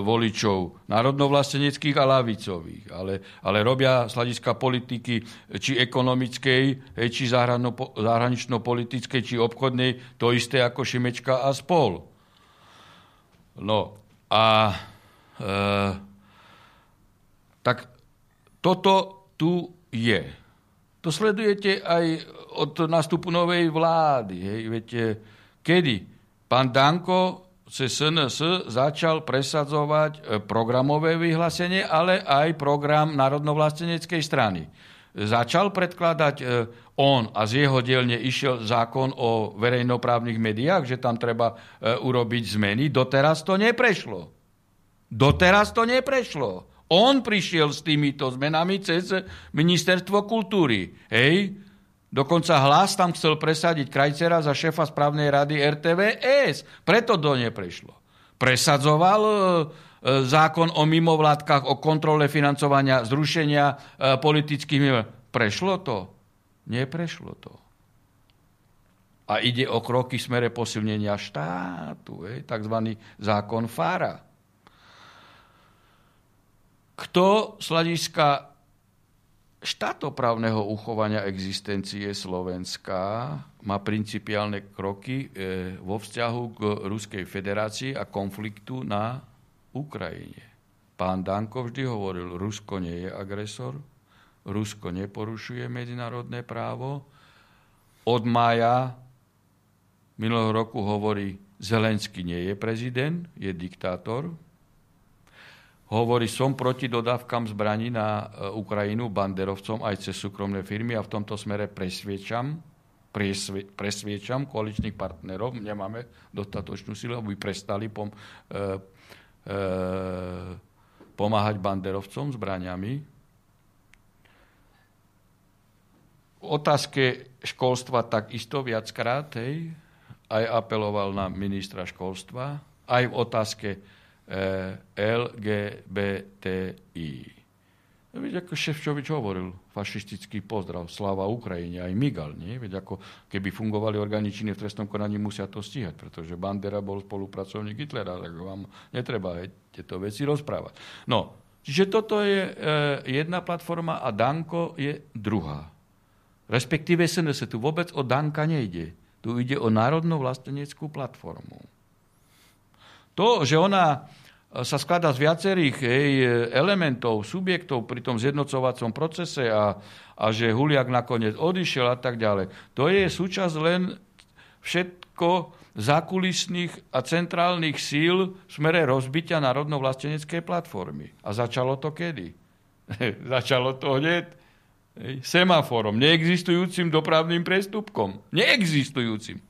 Speaker 2: voličov, národnovlasteneckých a lavicových, ale, ale robia z hľadiska politiky či ekonomickej, hej, či zahranično-politickej, či obchodnej, to isté ako Šimečka a spol. No a e, tak toto tu je. To sledujete aj od nástupu novej vlády. Hej, viete, kedy pán Danko SNS začal presadzovať e, programové vyhlásenie, ale aj program národnovlasteneckej strany. Začal predkladať e, on a z jeho dielne išiel zákon o verejnoprávnych médiách, že tam treba e, urobiť zmeny. Doteraz to neprešlo. Doteraz to neprešlo. On prišiel s týmito zmenami cez ministerstvo kultúry. Hej? Dokonca hlas tam chcel presadiť Krajcera za šéfa správnej rady RTVS. Preto to neprešlo. Presadzoval e, e, zákon o mimovládkach, o kontrole financovania, zrušenia e, politických... Prešlo to? Neprešlo to. A ide o kroky smere posilnenia štátu, tzv. zákon Fára. Kto z hľadiska štátoprávneho uchovania existencie Slovenska má principiálne kroky e, vo vzťahu k Ruskej federácii a konfliktu na Ukrajine. Pán Danko vždy hovoril, Rusko nie je agresor, Rusko neporušuje medzinárodné právo. Od mája minulého roku hovorí, Zelenský nie je prezident, je diktátor, hovorí, som proti dodávkam zbraní na e, Ukrajinu banderovcom aj cez súkromné firmy a v tomto smere presviečam, presvie, presviečam koaličných partnerov, nemáme dostatočnú silu, aby prestali pom, e, e, pomáhať banderovcom zbraniami. V otázke školstva takisto viackrát hej, aj apeloval na ministra školstva, aj v otázke Eh, LGBTI. Veď ako Ševčovič hovoril, fašistický pozdrav, sláva Ukrajine, aj Migal, nie? Veď ako keby fungovali orgány v trestnom konaní, musia to stíhať, pretože Bandera bol spolupracovník Hitlera, tak vám netreba tieto veci rozprávať. No, čiže toto je e, jedna platforma a Danko je druhá. Respektíve SNS, tu vôbec o Danka nejde. Tu ide o národnú vlasteneckú platformu. To, že ona sa skladá z viacerých hej, elementov, subjektov pri tom zjednocovacom procese a, a že Huliak nakoniec odišiel a tak ďalej. To je súčasť len všetko zákulisných a centrálnych síl v smere rozbitia národno-vlasteneckej platformy. A začalo to kedy? začalo to hneď semaforom, neexistujúcim dopravným prestupkom. Neexistujúcim.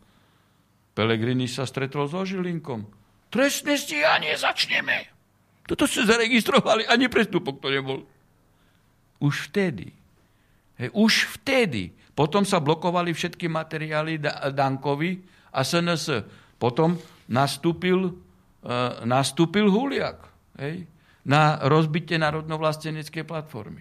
Speaker 2: Pelegrini sa stretol so Žilinkom Trestné stíhanie začneme. Toto ste zaregistrovali, ani prestupok to nebol. Už vtedy. Hej, už vtedy. Potom sa blokovali všetky materiály Dankovi a SNS. Potom nastúpil, uh, nastúpil Huliak hej, na rozbitie národnovlasteneckej platformy.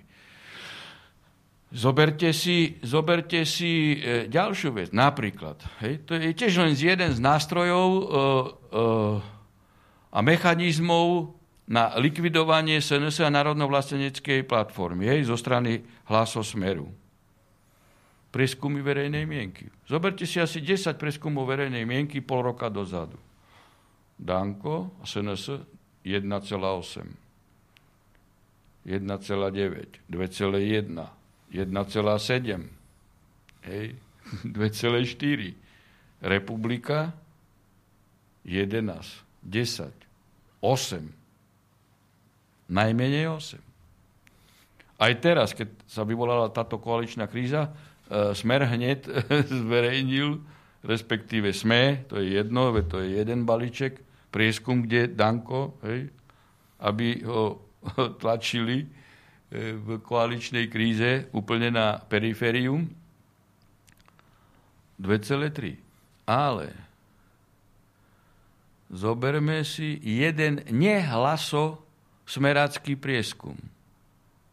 Speaker 2: Zoberte si, zoberte si e, ďalšiu vec. Napríklad, hej, to je tiež len z jeden z nástrojov e, e, a mechanizmov na likvidovanie SNS a národno-vlasteneckej platformy hej, zo strany hlasosmeru. Preskumy verejnej mienky. Zoberte si asi 10 preskumov verejnej mienky pol roka dozadu. Danko a SNS 1,8. 1,9, 2,1, 1,7, hej, 2,4. Republika 11. 10, 8. Najmenej 8. Aj teraz, keď sa vyvolala táto koaličná kríza, e, Smer hneď zverejnil, respektíve SME, to je jedno, to je jeden balíček, prieskum, kde Danko, hej, aby ho tlačili e, v koaličnej kríze úplne na periférium. 2,3. Ale zoberme si jeden nehlaso smerácký prieskum.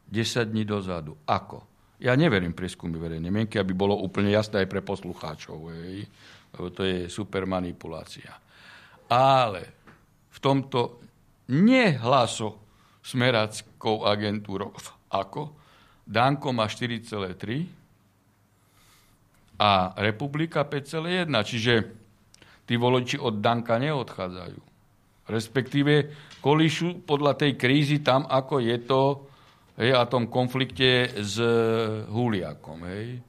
Speaker 2: 10 dní dozadu. Ako? Ja neverím prieskumy verejnej mienky, aby bolo úplne jasné aj pre poslucháčov. Hej. To je super manipulácia. Ale v tomto nehlaso smeráckou agentúrou. Ako? Danko má 4,3 a Republika 5,1. Čiže tí voliči od Danka neodchádzajú. Respektíve kolíšu podľa tej krízy tam, ako je to hej, a tom konflikte s Huliakom. Hej.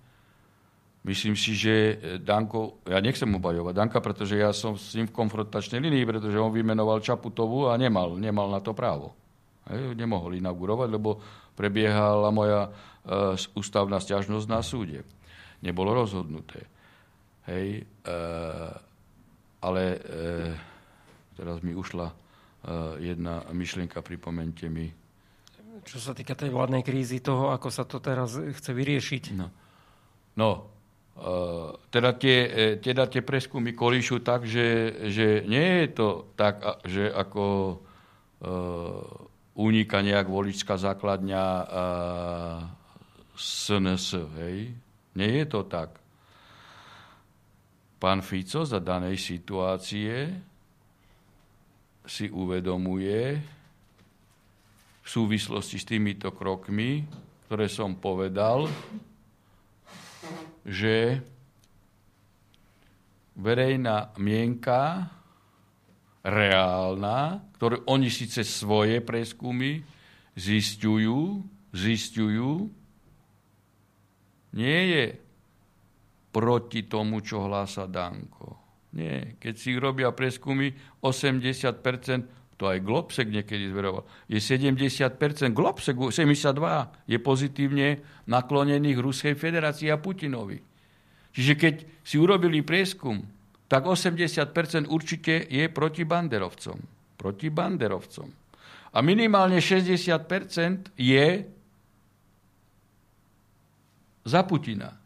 Speaker 2: Myslím si, že Danko, ja nechcem obajovať Danka, pretože ja som s ním v konfrontačnej linii, pretože on vymenoval Čaputovú a nemal, nemal na to právo. Hej, nemohol inaugurovať, lebo prebiehala moja e, ústavná stiažnosť na súde. Nebolo rozhodnuté. Hej, e, ale e, teraz mi ušla e, jedna myšlienka, pripomente mi.
Speaker 1: Čo sa týka tej vládnej krízy, toho, ako sa to teraz chce vyriešiť?
Speaker 2: No, no e, teda, tie, teda tie preskumy kolíšu tak, že, že nie je to tak, že ako e, uniká nejak voličská základňa e, SNS, hej? Nie je to tak Pán Fico za danej situácie si uvedomuje v súvislosti s týmito krokmi, ktoré som povedal, že verejná mienka reálna, ktoré oni síce svoje preskumy zistujú, zistujú, nie je proti tomu, čo hlása Danko. Nie, keď si robia preskumy, 80%, to aj Globsek niekedy zveroval, je 70%, Globsek 72% je pozitívne naklonených Ruskej federácii a Putinovi. Čiže keď si urobili prieskum, tak 80% určite je proti banderovcom. Proti banderovcom. A minimálne 60% je za Putina.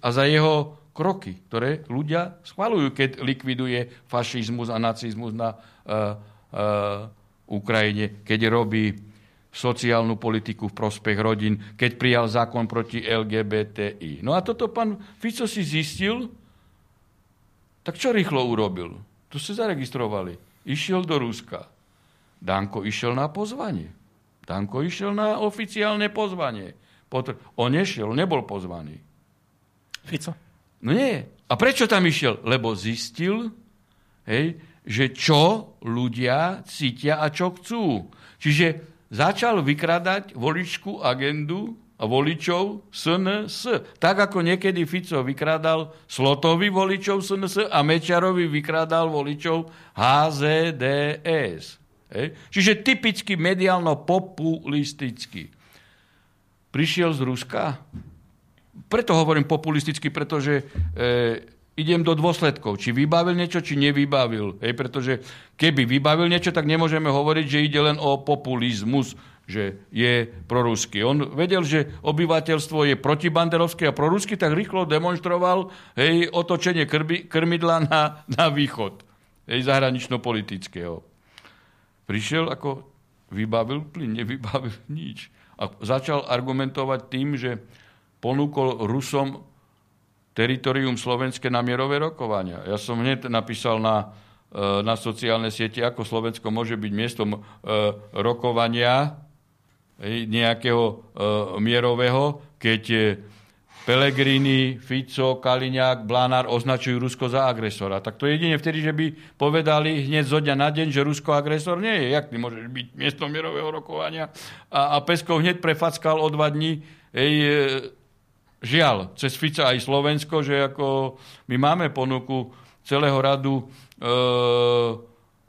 Speaker 2: A za jeho kroky, ktoré ľudia schvalujú, keď likviduje fašizmus a nacizmus na uh, uh, Ukrajine, keď robí sociálnu politiku v prospech rodín, keď prijal zákon proti LGBTI. No a toto pán Fico si zistil, tak čo rýchlo urobil? Tu ste zaregistrovali. Išiel do Ruska. Danko išiel na pozvanie. Danko išiel na oficiálne pozvanie. On nešiel, nebol pozvaný.
Speaker 1: Fico?
Speaker 2: No nie. A prečo tam išiel? Lebo zistil, hej, že čo ľudia cítia a čo chcú. Čiže začal vykradať voličskú agendu a voličov SNS. Tak ako niekedy Fico vykradal Slotovi voličov SNS a Mečarovi vykradal voličov HZDS. Hej. Čiže typicky mediálno-populisticky. Prišiel z Ruska? Preto hovorím populisticky, pretože e, idem do dôsledkov, či vybavil niečo, či nevybavil. Hej, pretože keby vybavil niečo, tak nemôžeme hovoriť, že ide len o populizmus, že je proruský. On vedel, že obyvateľstvo je protibanderovské a proruský, tak rýchlo demonstroval hej, otočenie krby, krmidla na, na východ. Hej, zahranično-politického. Prišiel ako vybavil plyn, nevybavil nič. A začal argumentovať tým, že ponúkol Rusom teritorium slovenské na mierové rokovania. Ja som hneď napísal na, e, na sociálne siete, ako Slovensko môže byť miestom e, rokovania nejakého e, mierového, keď Pelegrini, Fico, Kaliňák, Blanár označujú Rusko za agresora. Tak to jedine vtedy, že by povedali hneď zo dňa na deň, že Rusko agresor nie je. Jak ty môžeš byť miestom mierového rokovania? A, a Peskov hneď prefackal o dva dní ej, žiaľ, cez Fica aj Slovensko, že ako my máme ponuku celého radu e,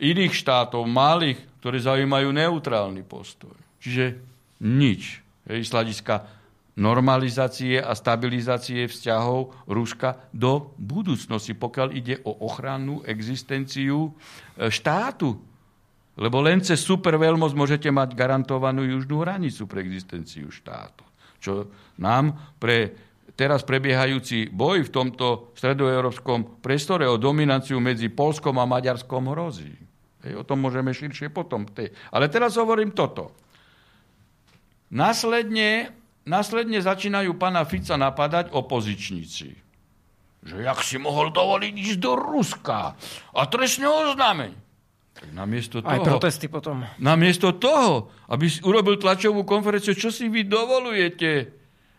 Speaker 2: iných štátov, malých, ktorí zaujímajú neutrálny postoj. Čiže nič. Je z hľadiska normalizácie a stabilizácie vzťahov Ruska do budúcnosti, pokiaľ ide o ochrannú existenciu e, štátu. Lebo len cez superveľmosť môžete mať garantovanú južnú hranicu pre existenciu štátu čo nám pre teraz prebiehajúci boj v tomto stredoeurópskom priestore o dominanciu medzi Polskom a Maďarskom hrozí. Hej, o tom môžeme širšie potom. Ale teraz hovorím toto. Následne, následne začínajú pána Fica napadať opozičníci. Že jak si mohol dovoliť ísť do Ruska a trestne oznámeň.
Speaker 1: Tak namiesto toho, Aj protesty potom.
Speaker 2: Namiesto toho, aby si urobil tlačovú konferenciu, čo si vy dovolujete?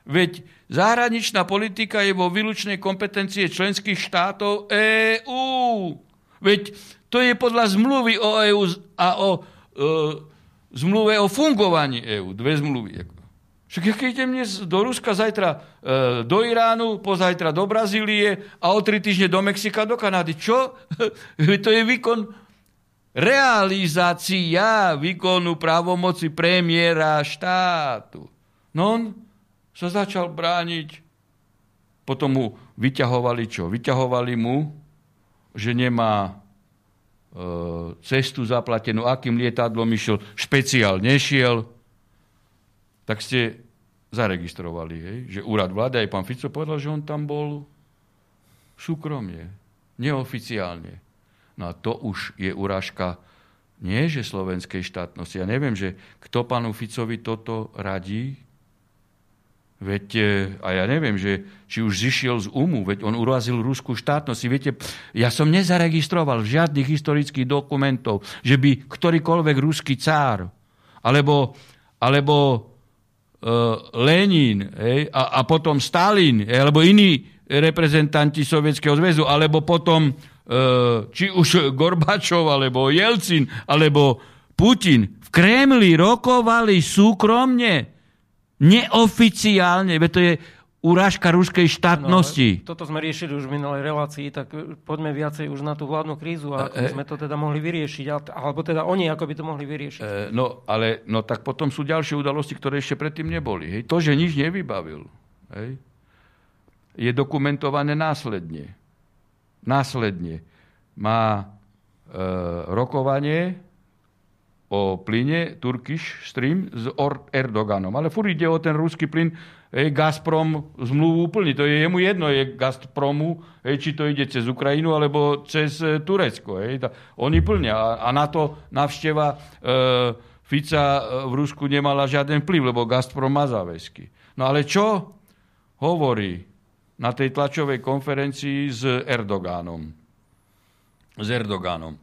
Speaker 2: Veď zahraničná politika je vo výlučnej kompetencie členských štátov EÚ. Veď to je podľa zmluvy o EÚ a o e, zmluve o fungovaní EÚ. Dve zmluvy. Však keď idem dnes do Ruska, zajtra e, do Iránu, pozajtra do Brazílie a o tri týždne do Mexika, do Kanady. Čo? to je výkon realizácia výkonu právomoci premiéra štátu. No on sa začal brániť, potom mu vyťahovali čo? Vyťahovali mu, že nemá e, cestu zaplatenú, akým lietadlom išiel, špeciál nešiel, tak ste zaregistrovali, hej, že úrad vlády, aj pán Fico povedal, že on tam bol súkromne, neoficiálne. No a to už je urážka nie že slovenskej štátnosti. Ja neviem, že kto pánu Ficovi toto radí, Veď, e, a ja neviem, že či už zišiel z umu, veď on urazil ruskú štátnosť. Viete, ja som nezaregistroval v žiadnych historických dokumentov, že by ktorýkoľvek ruský cár, alebo, alebo uh, Lenin, hej, a, a potom Stalin, hej, alebo iní reprezentanti Sovietskeho zväzu, alebo potom či už Gorbačov, alebo Jelcin, alebo Putin v Kremli rokovali súkromne, neoficiálne, veď to je urážka ruskej štátnosti.
Speaker 1: No, toto sme riešili už v minulej relácii, tak poďme viacej už na tú vládnu krízu a ako e, sme to teda mohli vyriešiť, alebo teda oni ako by to mohli vyriešiť. E,
Speaker 2: no, ale no, tak potom sú ďalšie udalosti, ktoré ešte predtým neboli. Hej. To, že nič nevybavil, hej, je dokumentované následne následne má e, rokovanie o plyne Turkish Stream s Erdoganom. Ale furt ide o ten ruský plyn, hej, Gazprom zmluvu úplný. To je jemu jedno, je Gazpromu, hej, či to ide cez Ukrajinu, alebo cez e, Turecko. Hej. oni plnia. A, a na to navšteva e, Fica v Rusku nemala žiaden vplyv, lebo Gazprom má záväzky. No ale čo hovorí na tej tlačovej konferencii s Erdogánom? S Erdogánom.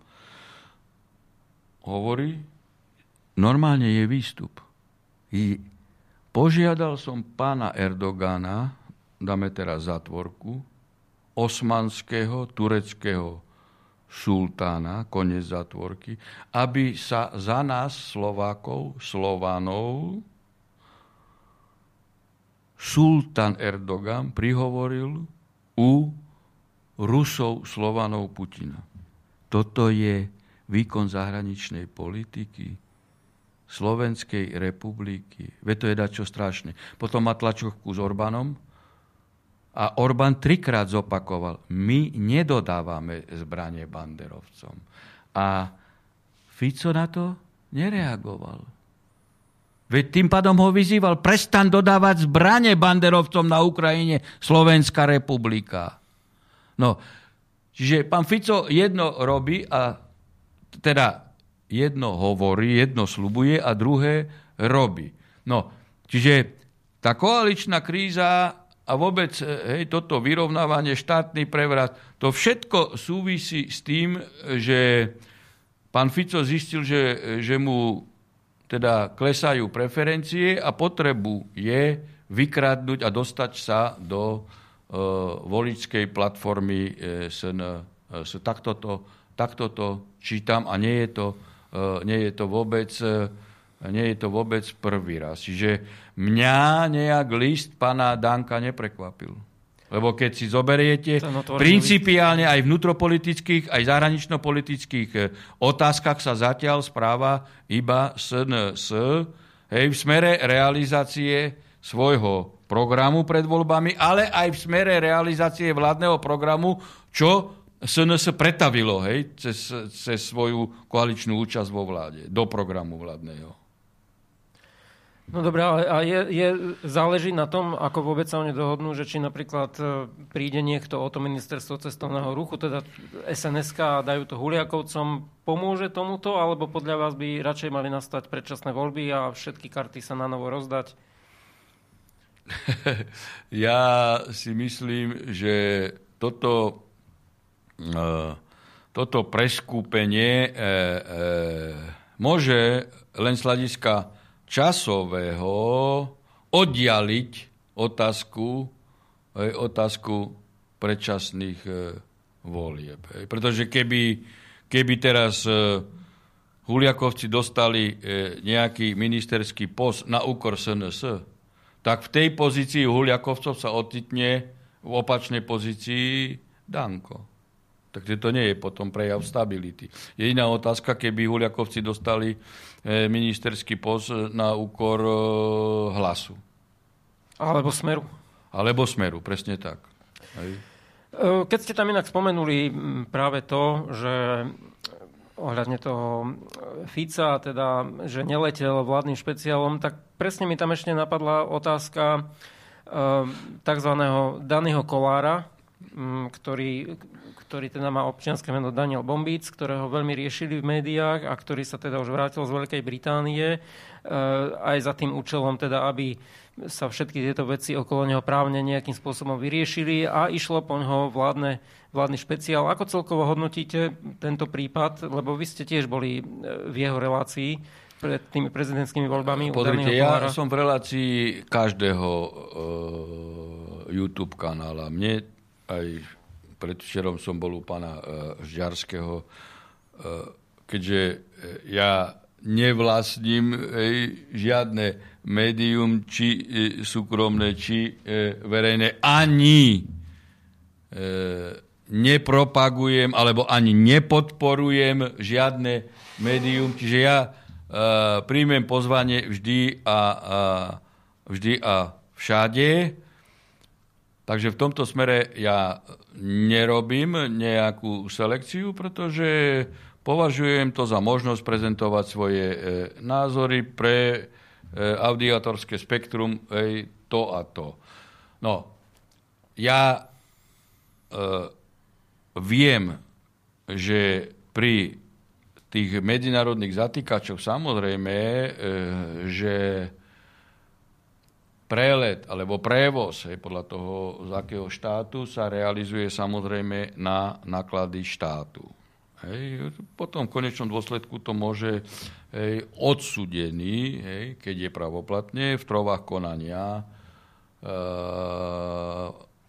Speaker 2: Hovorí, normálne je výstup. I požiadal som pána Erdogána, dáme teraz zatvorku, osmanského, tureckého sultána, konec zatvorky, aby sa za nás, Slovákov, Slovanov, sultán Erdogan prihovoril u Rusov, Slovanov, Putina. Toto je výkon zahraničnej politiky Slovenskej republiky. Veď to je dačo strašné. Potom má tlačovku s Orbánom, a Orbán trikrát zopakoval, my nedodávame zbranie banderovcom. A Fico na to nereagoval. Veď tým pádom ho vyzýval, prestan dodávať zbranie banderovcom na Ukrajine, Slovenská republika. No, čiže pán Fico jedno robí a teda jedno hovorí, jedno slubuje a druhé robí. No, čiže tá koaličná kríza a vôbec e, hej, toto vyrovnávanie, štátny prevrat, to všetko súvisí s tým, že pán Fico zistil, že, že mu teda klesajú preferencie a potrebu je vykradnúť a dostať sa do e, voličskej platformy e, SNS. E, takto to, takto to čítam a nie je to, e, nie je to vôbec... E, nie je to vôbec prvý raz. Čiže mňa nejak list pana Danka neprekvapil. Lebo keď si zoberiete, principiálne aj vnútropolitických, aj zahranično-politických eh, otázkach sa zatiaľ správa iba SNS hej, v smere realizácie svojho programu pred voľbami, ale aj v smere realizácie vládneho programu, čo SNS pretavilo hej, cez, cez svoju koaličnú účasť vo vláde, do programu vládneho.
Speaker 1: No dobré, ale a je, je, záleží na tom, ako vôbec sa oni dohodnú, že či napríklad e, príde niekto o to ministerstvo cestovného ruchu, teda sns a dajú to Huliakovcom, pomôže tomuto, alebo podľa vás by radšej mali nastať predčasné voľby a všetky karty sa na novo rozdať?
Speaker 2: ja si myslím, že toto, e, toto preskúpenie e, môže len z hľadiska časového oddialiť otázku, otázku predčasných e, volieb. Pretože keby, keby teraz e, Huliakovci dostali e, nejaký ministerský post na úkor SNS, tak v tej pozícii Huliakovcov sa ocitne v opačnej pozícii Danko. Takže to nie je potom prejav stability. Jediná otázka, keby Huliakovci dostali e, ministerský post na úkor e, hlasu.
Speaker 1: Alebo smeru.
Speaker 2: Alebo smeru, presne tak. Hej.
Speaker 1: E, keď ste tam inak spomenuli práve to, že ohľadne toho Fica, teda, že neletel vládnym špeciálom, tak presne mi tam ešte napadla otázka tzv. Daného Kolára, ktorý, ktorý teda má občianske meno Daniel Bombíc, ktorého veľmi riešili v médiách a ktorý sa teda už vrátil z Veľkej Británie e, aj za tým účelom teda, aby sa všetky tieto veci okolo neho právne nejakým spôsobom vyriešili a išlo po ňoho vládne, vládny špeciál. Ako celkovo hodnotíte tento prípad? Lebo vy ste tiež boli e, v jeho relácii pred tými prezidentskými voľbami.
Speaker 2: Pozrite, ja som v relácii každého uh, YouTube kanála. Mne aj predvčerom som bol u pána e, Žďarského, e, keďže e, ja nevlastním žiadne médium, či súkromné, či verejné, ani nepropagujem alebo ani nepodporujem žiadne médium. Čiže ja príjmem pozvanie vždy a, a, vždy a všade Takže v tomto smere ja nerobím nejakú selekciu, pretože považujem to za možnosť prezentovať svoje e, názory pre e, audiatorské spektrum ej, to a to. No, ja e, viem, že pri tých medzinárodných zatýkačov samozrejme, e, že prelet alebo prevoz hej, podľa toho, z akého štátu sa realizuje samozrejme na náklady štátu. Hej. Potom v konečnom dôsledku to môže hej, odsudený, hej, keď je pravoplatne, v trovách konania e,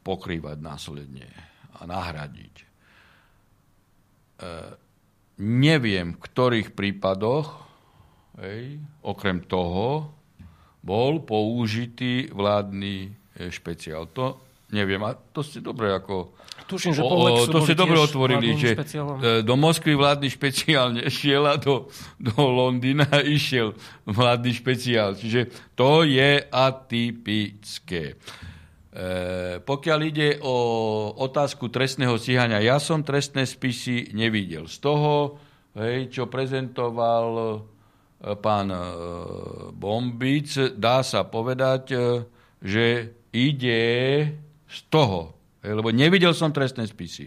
Speaker 2: pokrývať následne a nahradiť. E, neviem, v ktorých prípadoch, hej, okrem toho, bol použitý vládny e, špeciál. To neviem, a to ste dobre ako...
Speaker 1: Tuším, že o,
Speaker 2: to ste dobre otvorili, že špeciálom. E, do Moskvy vládny špeciál nešiel a do, do Londýna išiel vládny špeciál. Čiže to je atypické. E, pokiaľ ide o otázku trestného stíhania, ja som trestné spisy nevidel. Z toho, hej, čo prezentoval pán e, Bombic, dá sa povedať, e, že ide z toho, lebo nevidel som trestné spisy,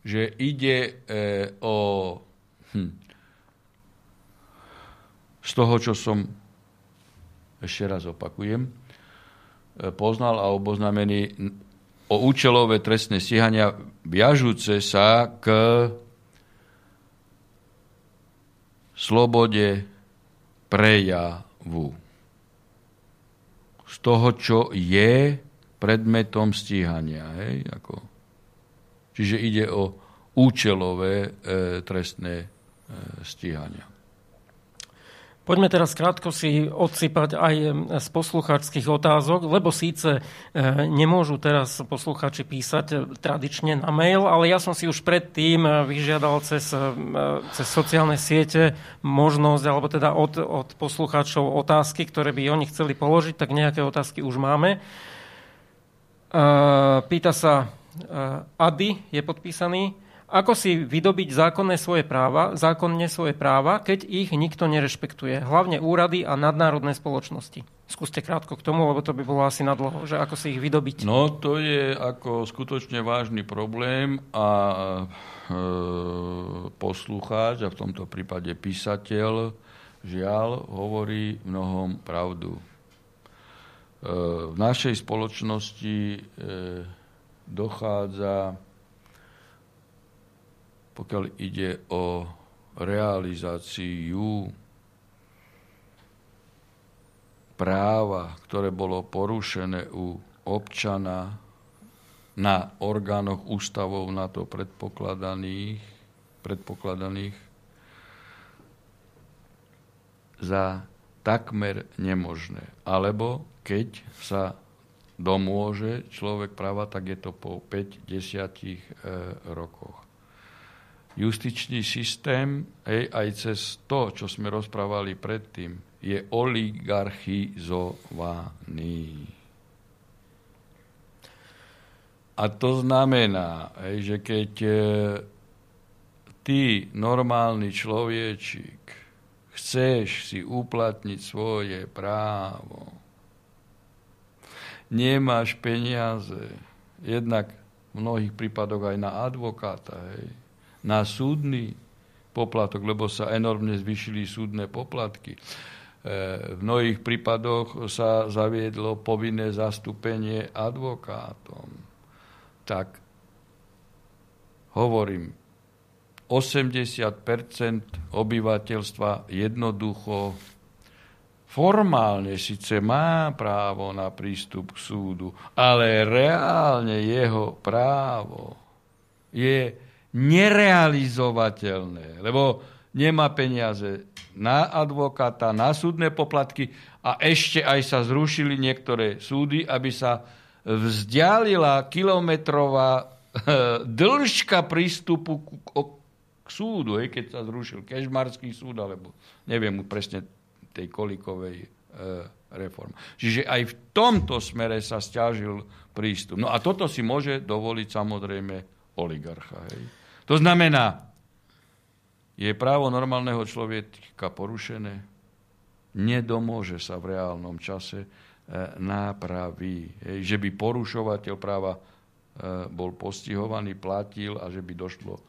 Speaker 2: že ide e, o... Hm, z toho, čo som, ešte raz opakujem, poznal a oboznamený o účelové trestné stíhania viažúce sa k slobode prejavu. Z toho, čo je predmetom stíhania. Hej? Ako. Čiže ide o účelové e, trestné e, stíhania.
Speaker 1: Poďme teraz krátko si odsypať aj z poslucháčských otázok, lebo síce e, nemôžu teraz poslucháči písať e, tradične na mail, ale ja som si už predtým e, vyžiadal cez, cez sociálne siete možnosť, alebo teda od, od poslucháčov otázky, ktoré by oni chceli položiť, tak nejaké otázky už máme. Pýta sa Ady, je podpísaný. Ako si vydobiť zákonné svoje práva, zákonne svoje práva, keď ich nikto nerešpektuje? Hlavne úrady a nadnárodné spoločnosti. Skúste krátko k tomu, lebo to by bolo asi nadloho, že ako si ich vydobiť.
Speaker 2: No, to je ako skutočne vážny problém a e, poslucháč, a v tomto prípade písateľ, žiaľ, hovorí mnohom pravdu. E, v našej spoločnosti e, dochádza pokiaľ ide o realizáciu práva, ktoré bolo porušené u občana na orgánoch ústavov na to predpokladaných, predpokladaných za takmer nemožné. Alebo keď sa domôže človek práva, tak je to po 5-10 e, rokoch justičný systém, hej, aj cez to, čo sme rozprávali predtým, je oligarchizovaný. A to znamená, že keď e, ty, normálny človečik, chceš si uplatniť svoje právo, nemáš peniaze, jednak v mnohých prípadoch aj na advokáta, hej, na súdny poplatok, lebo sa enormne zvyšili súdne poplatky. E, v mnohých prípadoch sa zaviedlo povinné zastúpenie advokátom. Tak hovorím, 80% obyvateľstva jednoducho formálne síce má právo na prístup k súdu, ale reálne jeho právo je nerealizovateľné, lebo nemá peniaze na advokáta, na súdne poplatky a ešte aj sa zrušili niektoré súdy, aby sa vzdialila kilometrová dĺžka prístupu k súdu, keď sa zrušil Kežmarský súd, alebo neviem presne tej kolikovej eh, reform. Čiže aj v tomto smere sa stiažil prístup. No a toto si môže dovoliť samozrejme oligarcha. Hej. To znamená, je právo normálneho človeka porušené, nedomôže sa v reálnom čase e, nápraví. Že by porušovateľ práva e, bol postihovaný, platil a že by došlo e,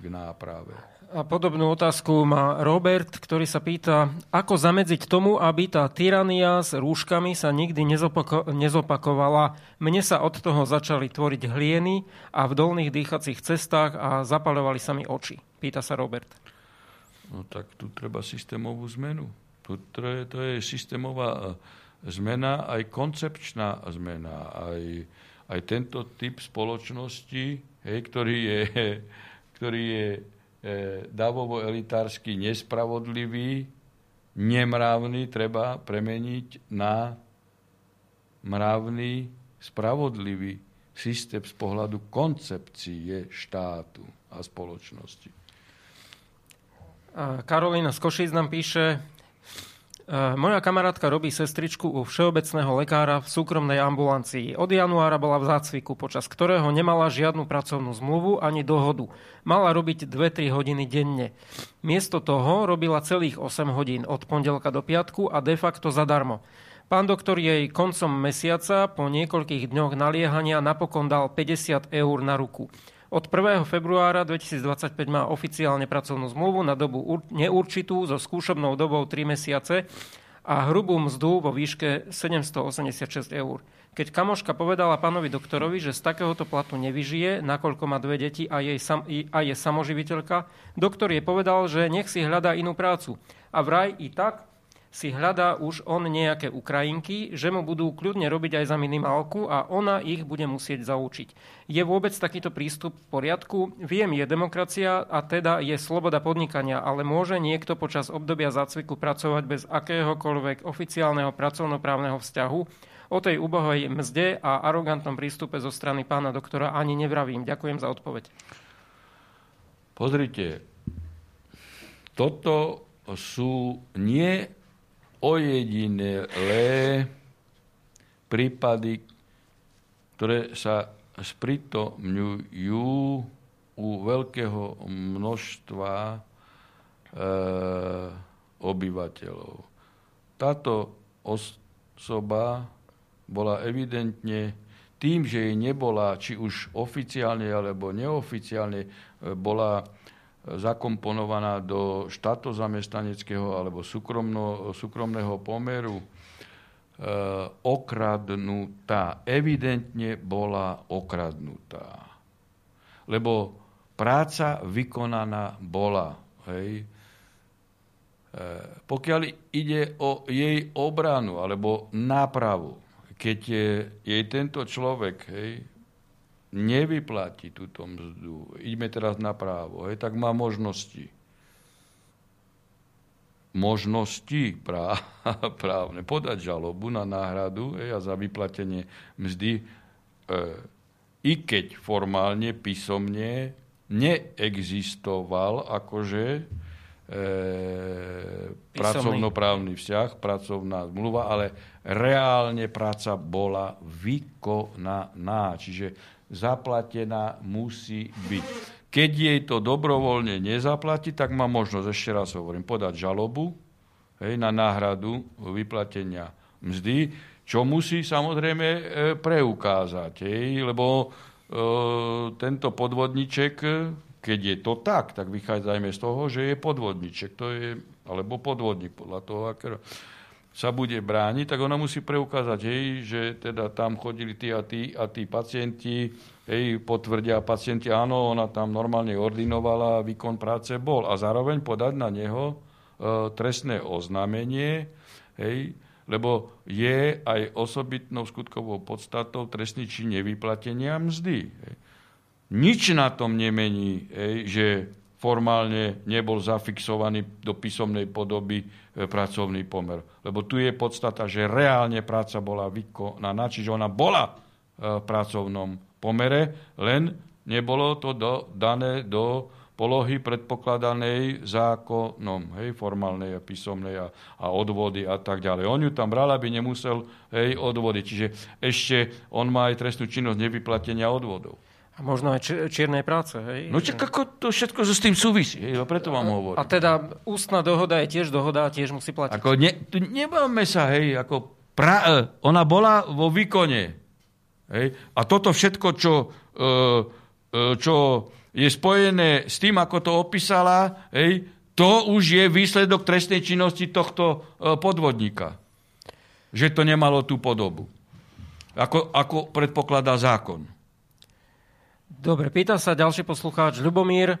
Speaker 2: k náprave.
Speaker 1: A podobnú otázku má Robert, ktorý sa pýta, ako zamedziť tomu, aby tá tyrania s rúškami sa nikdy nezopako- nezopakovala. Mne sa od toho začali tvoriť hlieny a v dolných dýchacích cestách a zapalovali sa mi oči. Pýta sa Robert.
Speaker 2: No tak tu treba systémovú zmenu. Tu, to, je, to je systémová e, zmena, aj koncepčná zmena. Aj, aj tento typ spoločnosti, hej, ktorý je, ktorý je davovo-elitársky nespravodlivý, nemravný treba premeniť na mravný, spravodlivý systém z pohľadu koncepcie štátu a spoločnosti.
Speaker 1: Karolina z Košic nám píše, E, moja kamarátka robí sestričku u všeobecného lekára v súkromnej ambulancii. Od januára bola v zácviku, počas ktorého nemala žiadnu pracovnú zmluvu ani dohodu. Mala robiť 2-3 hodiny denne. Miesto toho robila celých 8 hodín od pondelka do piatku a de facto zadarmo. Pán doktor jej koncom mesiaca po niekoľkých dňoch naliehania napokon dal 50 eur na ruku. Od 1. februára 2025 má oficiálne pracovnú zmluvu na dobu neurčitú so skúšobnou dobou 3 mesiace a hrubú mzdu vo výške 786 eur. Keď kamoška povedala pánovi doktorovi, že z takéhoto platu nevyžije, nakoľko má dve deti a, jej sam, a je samoživiteľka, doktor jej povedal, že nech si hľadá inú prácu. A vraj i tak si hľadá už on nejaké Ukrajinky, že mu budú kľudne robiť aj za minimálku a ona ich bude musieť zaučiť. Je vôbec takýto prístup v poriadku? Viem, je demokracia a teda je sloboda podnikania, ale môže niekto počas obdobia zácviku pracovať bez akéhokoľvek oficiálneho pracovnoprávneho vzťahu? O tej ubohej mzde a arogantnom prístupe zo strany pána doktora ani nevravím. Ďakujem za odpoveď.
Speaker 2: Pozrite, toto sú nie ojedinelé prípady, ktoré sa spritomňujú u veľkého množstva e, obyvateľov. Táto osoba bola evidentne tým, že jej nebola či už oficiálne alebo neoficiálne, e, bola zakomponovaná do štátozamestnaneckého alebo súkromno, súkromného pomeru, e, okradnutá. Evidentne bola okradnutá. Lebo práca vykonaná bola. Hej. E, pokiaľ ide o jej obranu alebo nápravu, keď je, jej tento človek hej, nevyplatí túto mzdu, ideme teraz na právo, hej, tak má možnosti. Možnosti právne podať žalobu na náhradu hej, a za vyplatenie mzdy, e, i keď formálne, písomne neexistoval akože e, pracovnoprávny vzťah, pracovná zmluva, ale reálne práca bola vykonaná. Čiže zaplatená musí byť. Keď jej to dobrovoľne nezaplatí, tak má možnosť, ešte raz hovorím, podať žalobu hej, na náhradu vyplatenia mzdy, čo musí samozrejme e, preukázať, hej, lebo e, tento podvodníček, keď je to tak, tak vychádzajme z toho, že je podvodníček, to je, alebo podvodník podľa toho, akého sa bude brániť, tak ona musí preukázať, hej, že teda tam chodili tí a tí a tí pacienti, hej, potvrdia pacienti, áno, ona tam normálne ordinovala, výkon práce bol a zároveň podať na neho e, trestné oznámenie, hej, lebo je aj osobitnou skutkovou podstatou trestný čin nevyplatenia mzdy. Hej. Nič na tom nemení, hej, že formálne nebol zafixovaný do písomnej podoby pracovný pomer. Lebo tu je podstata, že reálne práca bola vykonaná, čiže ona bola e, v pracovnom pomere, len nebolo to do, dané do polohy predpokladanej zákonom, hej, formálnej a písomnej a, a odvody a tak ďalej. On ju tam bral, aby nemusel hej, odvody. Čiže ešte on má aj trestnú činnosť nevyplatenia odvodov.
Speaker 1: A možno aj čiernej práce, hej?
Speaker 2: No čak ako to všetko so s tým súvisí, hej, preto vám hovorím.
Speaker 1: A teda ústna dohoda je tiež dohoda a tiež musí platiť.
Speaker 2: Ako ne, nebavme sa, hej, ako pra, e, ona bola vo výkone. Hej, a toto všetko, čo e, čo je spojené s tým, ako to opísala, hej, to už je výsledok trestnej činnosti tohto e, podvodníka. Že to nemalo tú podobu. Ako, ako predpokladá zákon.
Speaker 1: Dobre, pýta sa ďalší poslucháč Ľubomír.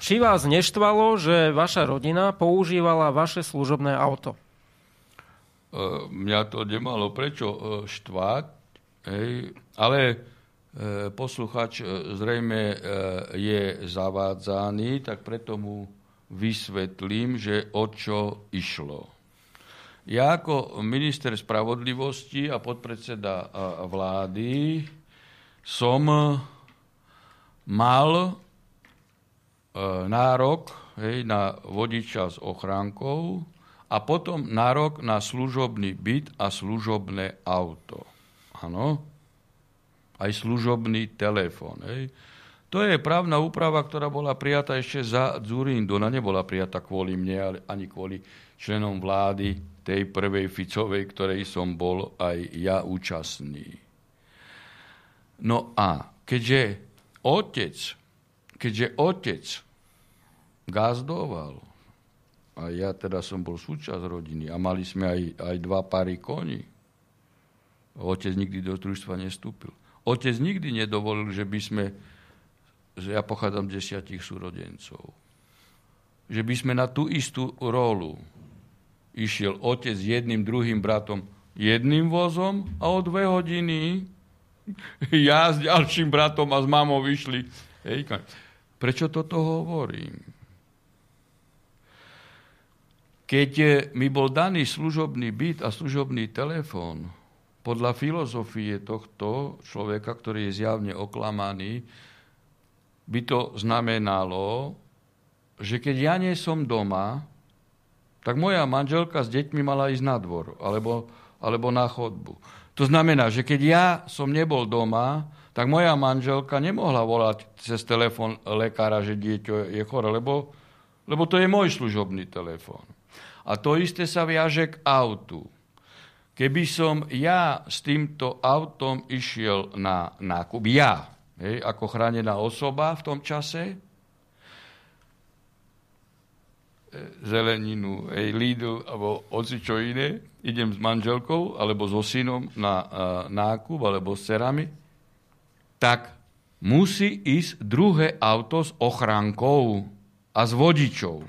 Speaker 1: Či vás neštvalo, že vaša rodina používala vaše služobné auto?
Speaker 2: E, mňa to nemalo prečo e, štvať, hej, ale E, posluchač zrejme je zavádzaný, tak preto mu vysvetlím, že o čo išlo. Ja ako minister spravodlivosti a podpredseda vlády som mal nárok hej, na vodiča s ochránkou a potom nárok na služobný byt a služobné auto. Áno aj služobný telefón. To je právna úprava, ktorá bola prijatá ešte za Zurindu. Ona nebola prijatá kvôli mne, ani kvôli členom vlády tej prvej Ficovej, ktorej som bol aj ja účastný. No a keďže otec, keďže otec gazdoval, a ja teda som bol súčasť rodiny a mali sme aj, aj dva pary koni, otec nikdy do družstva nestúpil. Otec nikdy nedovolil, že by sme, že ja pochádzam desiatich súrodencov, že by sme na tú istú rolu išiel otec s jedným druhým bratom jedným vozom a o dve hodiny ja s ďalším bratom a s mamou vyšli. Hej, prečo toto hovorím? Keď mi bol daný služobný byt a služobný telefón, podľa filozofie tohto človeka, ktorý je zjavne oklamaný, by to znamenalo, že keď ja nie som doma, tak moja manželka s deťmi mala ísť na dvor alebo, alebo na chodbu. To znamená, že keď ja som nebol doma, tak moja manželka nemohla volať cez telefón lekára, že dieťa je chore, lebo, lebo to je môj služobný telefón. A to isté sa viaže k autu. Keby som ja s týmto autom išiel na nákup, ja, hej, ako chránená osoba v tom čase, e, zeleninu, hej, Lidl alebo oci čo iné, idem s manželkou alebo so synom na nákup alebo s cerami, tak musí ísť druhé auto s ochránkou a s vodičou.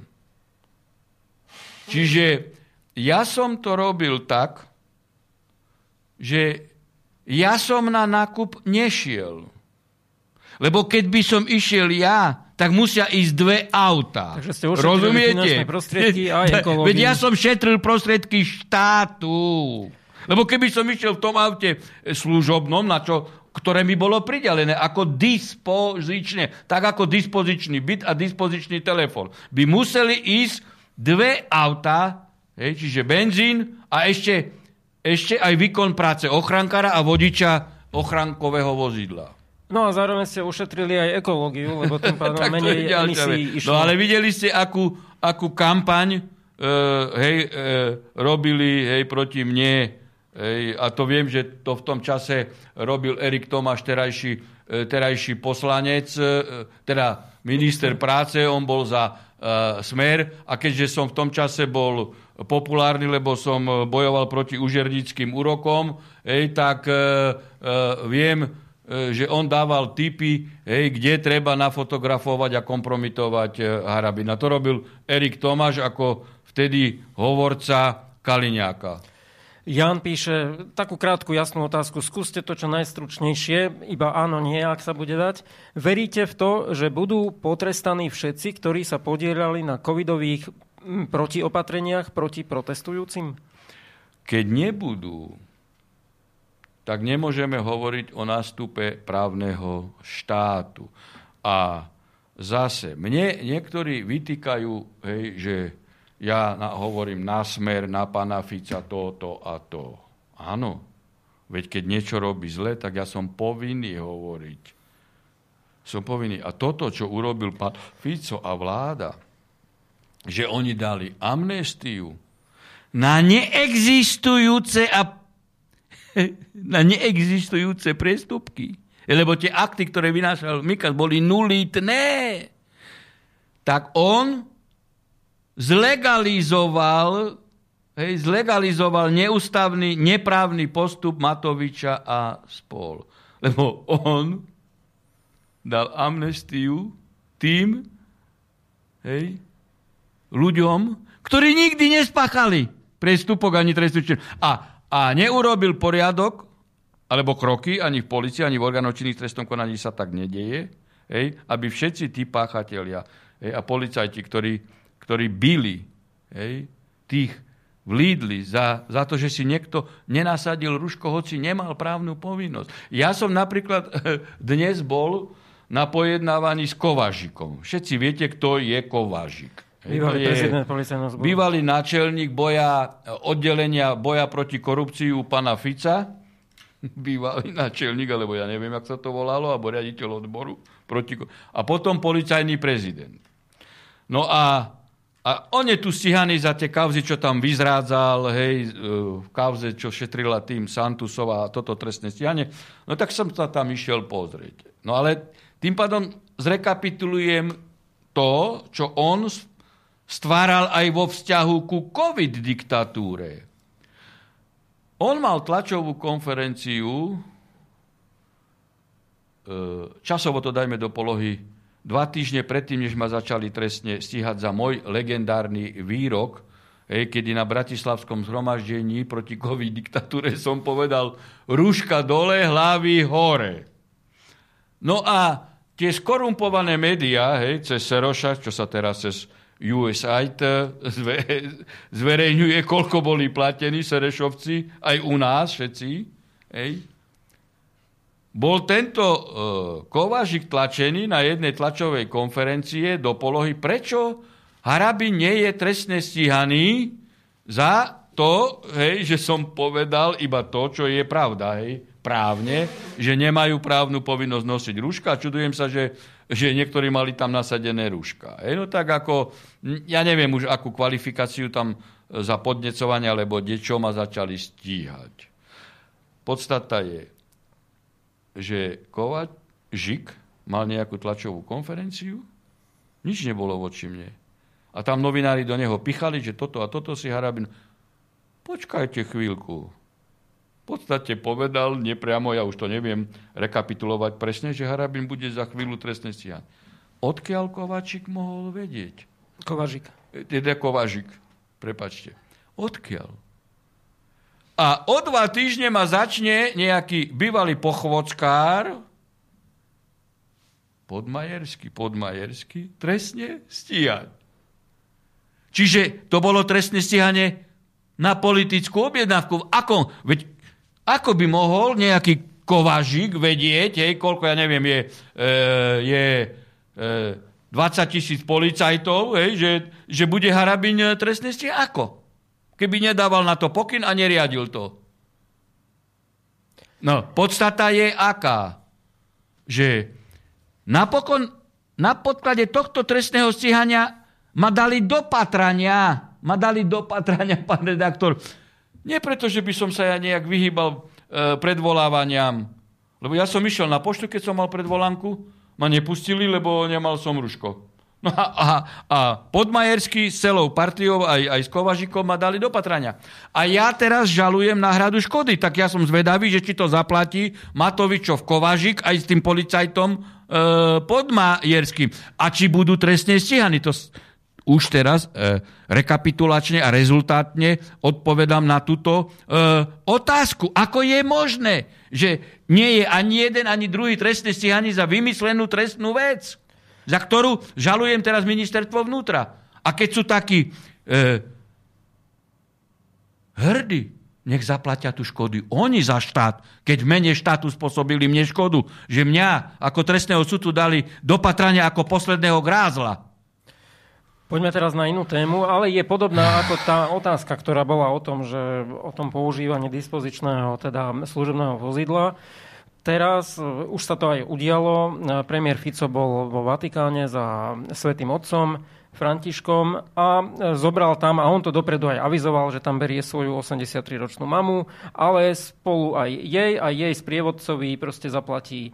Speaker 2: Čiže ja som to robil tak, že ja som na nákup nešiel. Lebo keď by som išiel ja, tak musia ísť dve auta.
Speaker 1: Takže ste Rozumiete? prostriedky a
Speaker 2: Veď ja som šetril prostriedky štátu. Lebo keby som išiel v tom aute služobnom, na čo, ktoré mi bolo pridelené ako dispozične, tak ako dispozičný byt a dispozičný telefon, by museli ísť dve hej, čiže benzín a ešte ešte aj výkon práce ochrankára a vodiča ochrankového vozidla.
Speaker 1: No a zároveň ste ušetrili aj ekológiu, lebo tým pádom menej emisí
Speaker 2: išlo. No ale videli ste, akú, akú kampaň uh, hej, uh, robili hej, proti mne. Hej, a to viem, že to v tom čase robil Erik Tomáš, terajší, uh, terajší poslanec, uh, teda minister práce, on bol za uh, smer a keďže som v tom čase bol populárny, lebo som e, bojoval proti užernickým úrokom, hej, tak e, e, viem, e, že on dával tipy, hej, kde treba nafotografovať a kompromitovať e, Harabina. To robil Erik Tomáš ako vtedy hovorca Kaliňáka.
Speaker 1: Jan píše takú krátku, jasnú otázku. Skúste to čo najstručnejšie, iba áno, nie, ak sa bude dať. Veríte v to, že budú potrestaní všetci, ktorí sa podielali na covidových proti opatreniach proti protestujúcim?
Speaker 2: Keď nebudú, tak nemôžeme hovoriť o nástupe právneho štátu. A zase, mne niektorí vytýkajú, hej, že ja na, hovorím na smer, na pana Fica toto a to. Áno, veď keď niečo robí zle, tak ja som povinný hovoriť. Som povinný. A toto, čo urobil pán Fico a vláda, že oni dali amnestiu na neexistujúce a na neexistujúce prestupky. lebo tie akty, ktoré vynášal Mikas, boli nulitné, tak on zlegalizoval, hej, zlegalizoval neústavný, neprávny postup Matoviča a spol. Lebo on dal amnestiu tým hej, ľuďom, ktorí nikdy nespáchali prestupok ani trestnú A, a neurobil poriadok alebo kroky ani v policii, ani v orgánoch činných trestnom konaní sa tak nedieje, hej, aby všetci tí páchatelia hej, a policajti, ktorí, ktorí byli hej, tých vlídli za, za to, že si niekto nenasadil ruško, hoci nemal právnu povinnosť. Ja som napríklad dnes bol na pojednávaní s Kovažikom. Všetci viete, kto je Kovažik.
Speaker 1: Bývalý prezident policajného zboru.
Speaker 2: Bývalý náčelník boja, oddelenia boja proti korupciu pána Fica, bývalý náčelník, alebo ja neviem, jak sa to volalo, alebo riaditeľ odboru. Proti... A potom policajný prezident. No a, a on je tu stíhaný za tie kauzy, čo tam vyzrádzal, hej, e, v kauze, čo šetrila tým Santusova a toto trestné stíhanie. No tak som sa tam išiel pozrieť. No ale tým pádom zrekapitulujem to, čo on stváral aj vo vzťahu ku COVID diktatúre. On mal tlačovú konferenciu, e, časovo to dajme do polohy, dva týždne predtým, než ma začali trestne stíhať za môj legendárny výrok, kedy na Bratislavskom zhromaždení proti COVID diktatúre som povedal rúška dole, hlavy hore. No a tie skorumpované médiá, hej, cez Seroša, čo sa teraz cez USAID zverejňuje, koľko boli platení Serešovci, aj u nás všetci. Hej. Bol tento uh, Kovažik tlačený na jednej tlačovej konferencie do polohy, prečo Harabi nie je trestne stíhaný za to, hej, že som povedal iba to, čo je pravda, hej, právne, že nemajú právnu povinnosť nosiť rúška. Čudujem sa, že že niektorí mali tam nasadené rúška. E, no tak ako, ja neviem už, akú kvalifikáciu tam e, za podnecovanie alebo niečo ma začali stíhať. Podstata je, že Kovač, Žik mal nejakú tlačovú konferenciu, nič nebolo voči mne. A tam novinári do neho pichali, že toto a toto si Harabin... Počkajte chvíľku, podstate povedal nepriamo, ja už to neviem rekapitulovať presne, že Harabin bude za chvíľu trestne stíhaný. Odkiaľ Kovačik mohol vedieť?
Speaker 1: Kovažik.
Speaker 2: Teda Kovažik, prepačte. Odkiaľ? A o dva týždne ma začne nejaký bývalý pochvodskár, podmajerský, podmajerský, trestne stíhať. Čiže to bolo trestné stíhanie na politickú objednávku. Ako? Veď ako by mohol nejaký kovažik vedieť, hej, koľko, ja neviem, je, e, je e, 20 tisíc policajtov, hej, že, že bude Harabin e, trestný stíh? Ako? Keby nedával na to pokyn a neriadil to. No, podstata je aká? Že napokon na podklade tohto trestného stíhania ma dali do patrania, ma dali do patrania, pán redaktor, nie preto, že by som sa ja nejak vyhýbal e, predvolávaniam. Lebo ja som išiel na poštu, keď som mal predvolánku, ma nepustili, lebo nemal som ruško. No a, a, a Podmajerský s celou partiou aj, aj s Kovažikom ma dali do patrania. A ja teraz žalujem náhradu škody, tak ja som zvedavý, že či to zaplatí Matovičov Kovažik aj s tým policajtom e, Podmajerským. A či budú trestne stíhaní. To, už teraz e, rekapitulačne a rezultátne odpovedám na túto e, otázku. Ako je možné, že nie je ani jeden, ani druhý trestný stíhaný za vymyslenú trestnú vec, za ktorú žalujem teraz ministerstvo vnútra. A keď sú takí e, hrdí, nech zaplatia tú škody. Oni za štát, keď mene štátu spôsobili mne škodu, že mňa ako trestného sudcu dali do patrania ako posledného grázla.
Speaker 1: Poďme teraz na inú tému, ale je podobná ako tá otázka, ktorá bola o tom, že o tom používaní dispozičného, teda služebného vozidla. Teraz e, už sa to aj udialo. E, premiér Fico bol vo Vatikáne za Svetým Otcom Františkom a e, zobral tam, a on to dopredu aj avizoval, že tam berie svoju 83-ročnú mamu, ale spolu aj jej a jej sprievodcovi proste zaplatí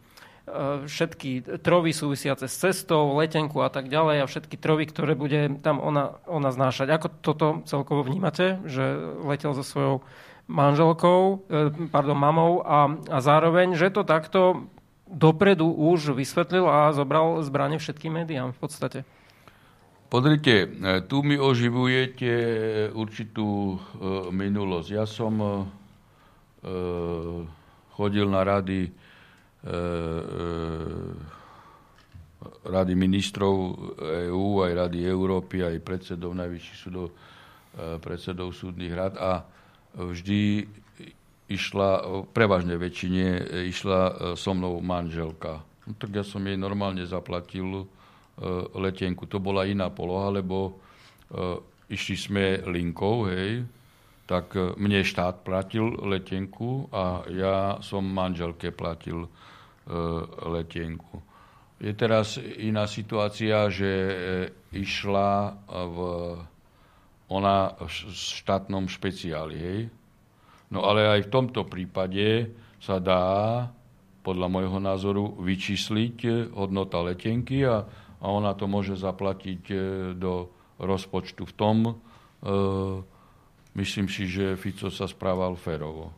Speaker 1: všetky trovy súvisiace s cestou, letenku a tak ďalej a všetky trovy, ktoré bude tam ona, ona znášať. Ako toto celkovo vnímate, že letel so svojou manželkou, e, pardon, mamou a, a zároveň, že to takto dopredu už vysvetlil a zobral zbranie všetkým médiám v podstate?
Speaker 2: Podrite, e, tu mi oživujete určitú e, minulosť. Ja som e, chodil na rady rady ministrov EÚ, aj rady Európy, aj predsedov najvyšších súdov, predsedov súdnych rad a vždy išla, prevažne väčšine, išla so mnou manželka. No, tak ja som jej normálne zaplatil E, letenku. To bola iná poloha, lebo e, išli sme linkou, hej, tak e, mne štát platil letenku a ja som manželke platil letenku. Je teraz iná situácia, že išla v ona v štátnom špeciáli, hej. No ale aj v tomto prípade sa dá, podľa môjho názoru, vyčísliť hodnota letenky a a ona to môže zaplatiť e, do rozpočtu. V tom e, myslím si, že Fico sa správal férovo.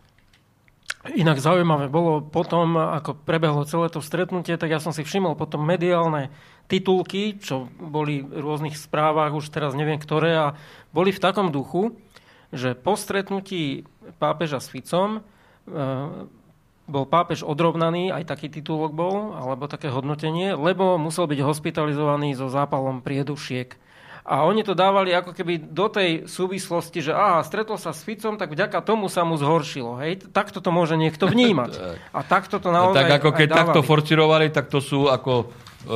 Speaker 1: Inak zaujímavé bolo potom, ako prebehlo celé to stretnutie, tak ja som si všimol potom mediálne titulky, čo boli v rôznych správach, už teraz neviem ktoré, a boli v takom duchu, že po stretnutí pápeža s Ficom e, bol pápež odrovnaný, aj taký titulok bol, alebo také hodnotenie, lebo musel byť hospitalizovaný so zápalom priedušiek. A oni to dávali ako keby do tej súvislosti, že aha, stretol sa s Ficom, tak vďaka tomu sa mu zhoršilo. Hej? Takto to môže niekto vnímať. A takto to naozaj
Speaker 2: Tak ako keď takto forcirovali, tak to sú ako e,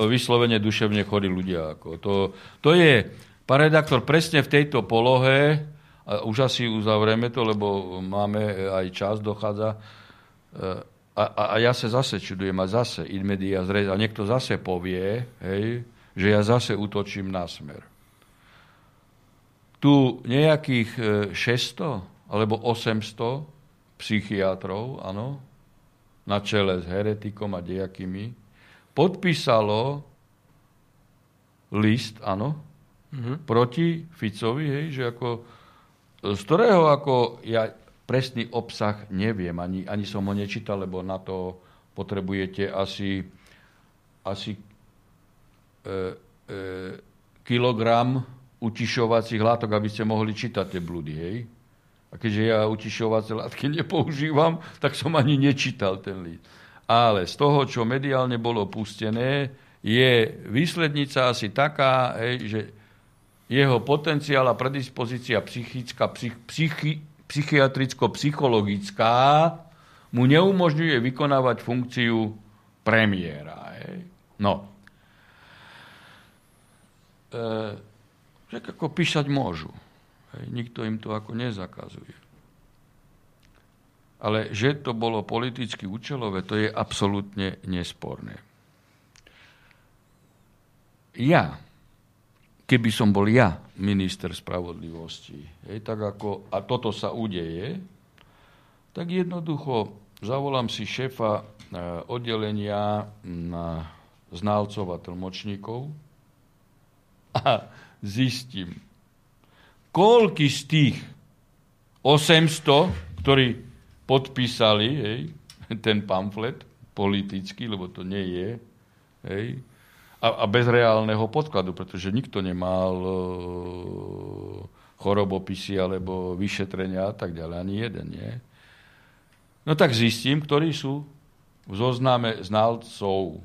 Speaker 2: vyslovene duševne chorí ľudia. Ako to, to je, pán redaktor, presne v tejto polohe, a už asi uzavrieme to, lebo máme aj čas, dochádza, a, a, a ja sa zase čudujem a zase in media zrez, a niekto zase povie, hej, že ja zase útočím na smer. Tu nejakých 600 e, alebo 800 psychiatrov, áno, na čele s heretikom a dejakými, podpísalo list, áno, mm-hmm. proti Ficovi, hej, že ako, z ktorého ako ja presný obsah neviem, ani, ani som ho nečítal, lebo na to potrebujete asi, asi e, e, kilogram utišovacích látok, aby ste mohli čítať tie blúdy, hej? A keďže ja utišovacie látky nepoužívam, tak som ani nečítal ten list. Ale z toho, čo mediálne bolo pustené, je výslednica asi taká, hej, že jeho potenciál a predispozícia psychická, psych, psychi, psychiatricko-psychologická mu neumožňuje vykonávať funkciu premiéra. Hej. No. E, tak ako písať môžu. Hej. Nikto im to ako nezakazuje. Ale že to bolo politicky účelové, to je absolútne nesporné. Ja keby som bol ja minister spravodlivosti, hej, tak ako, a toto sa udeje, tak jednoducho zavolám si šéfa e, oddelenia na znalcov a tlmočníkov a zistím, koľky z tých 800, ktorí podpísali hej, ten pamflet politický, lebo to nie je, hej, a, a bez reálneho podkladu, pretože nikto nemal e, chorobopisy alebo vyšetrenia a tak ďalej, ani jeden nie. No tak zistím, ktorí sú v zozname znalcov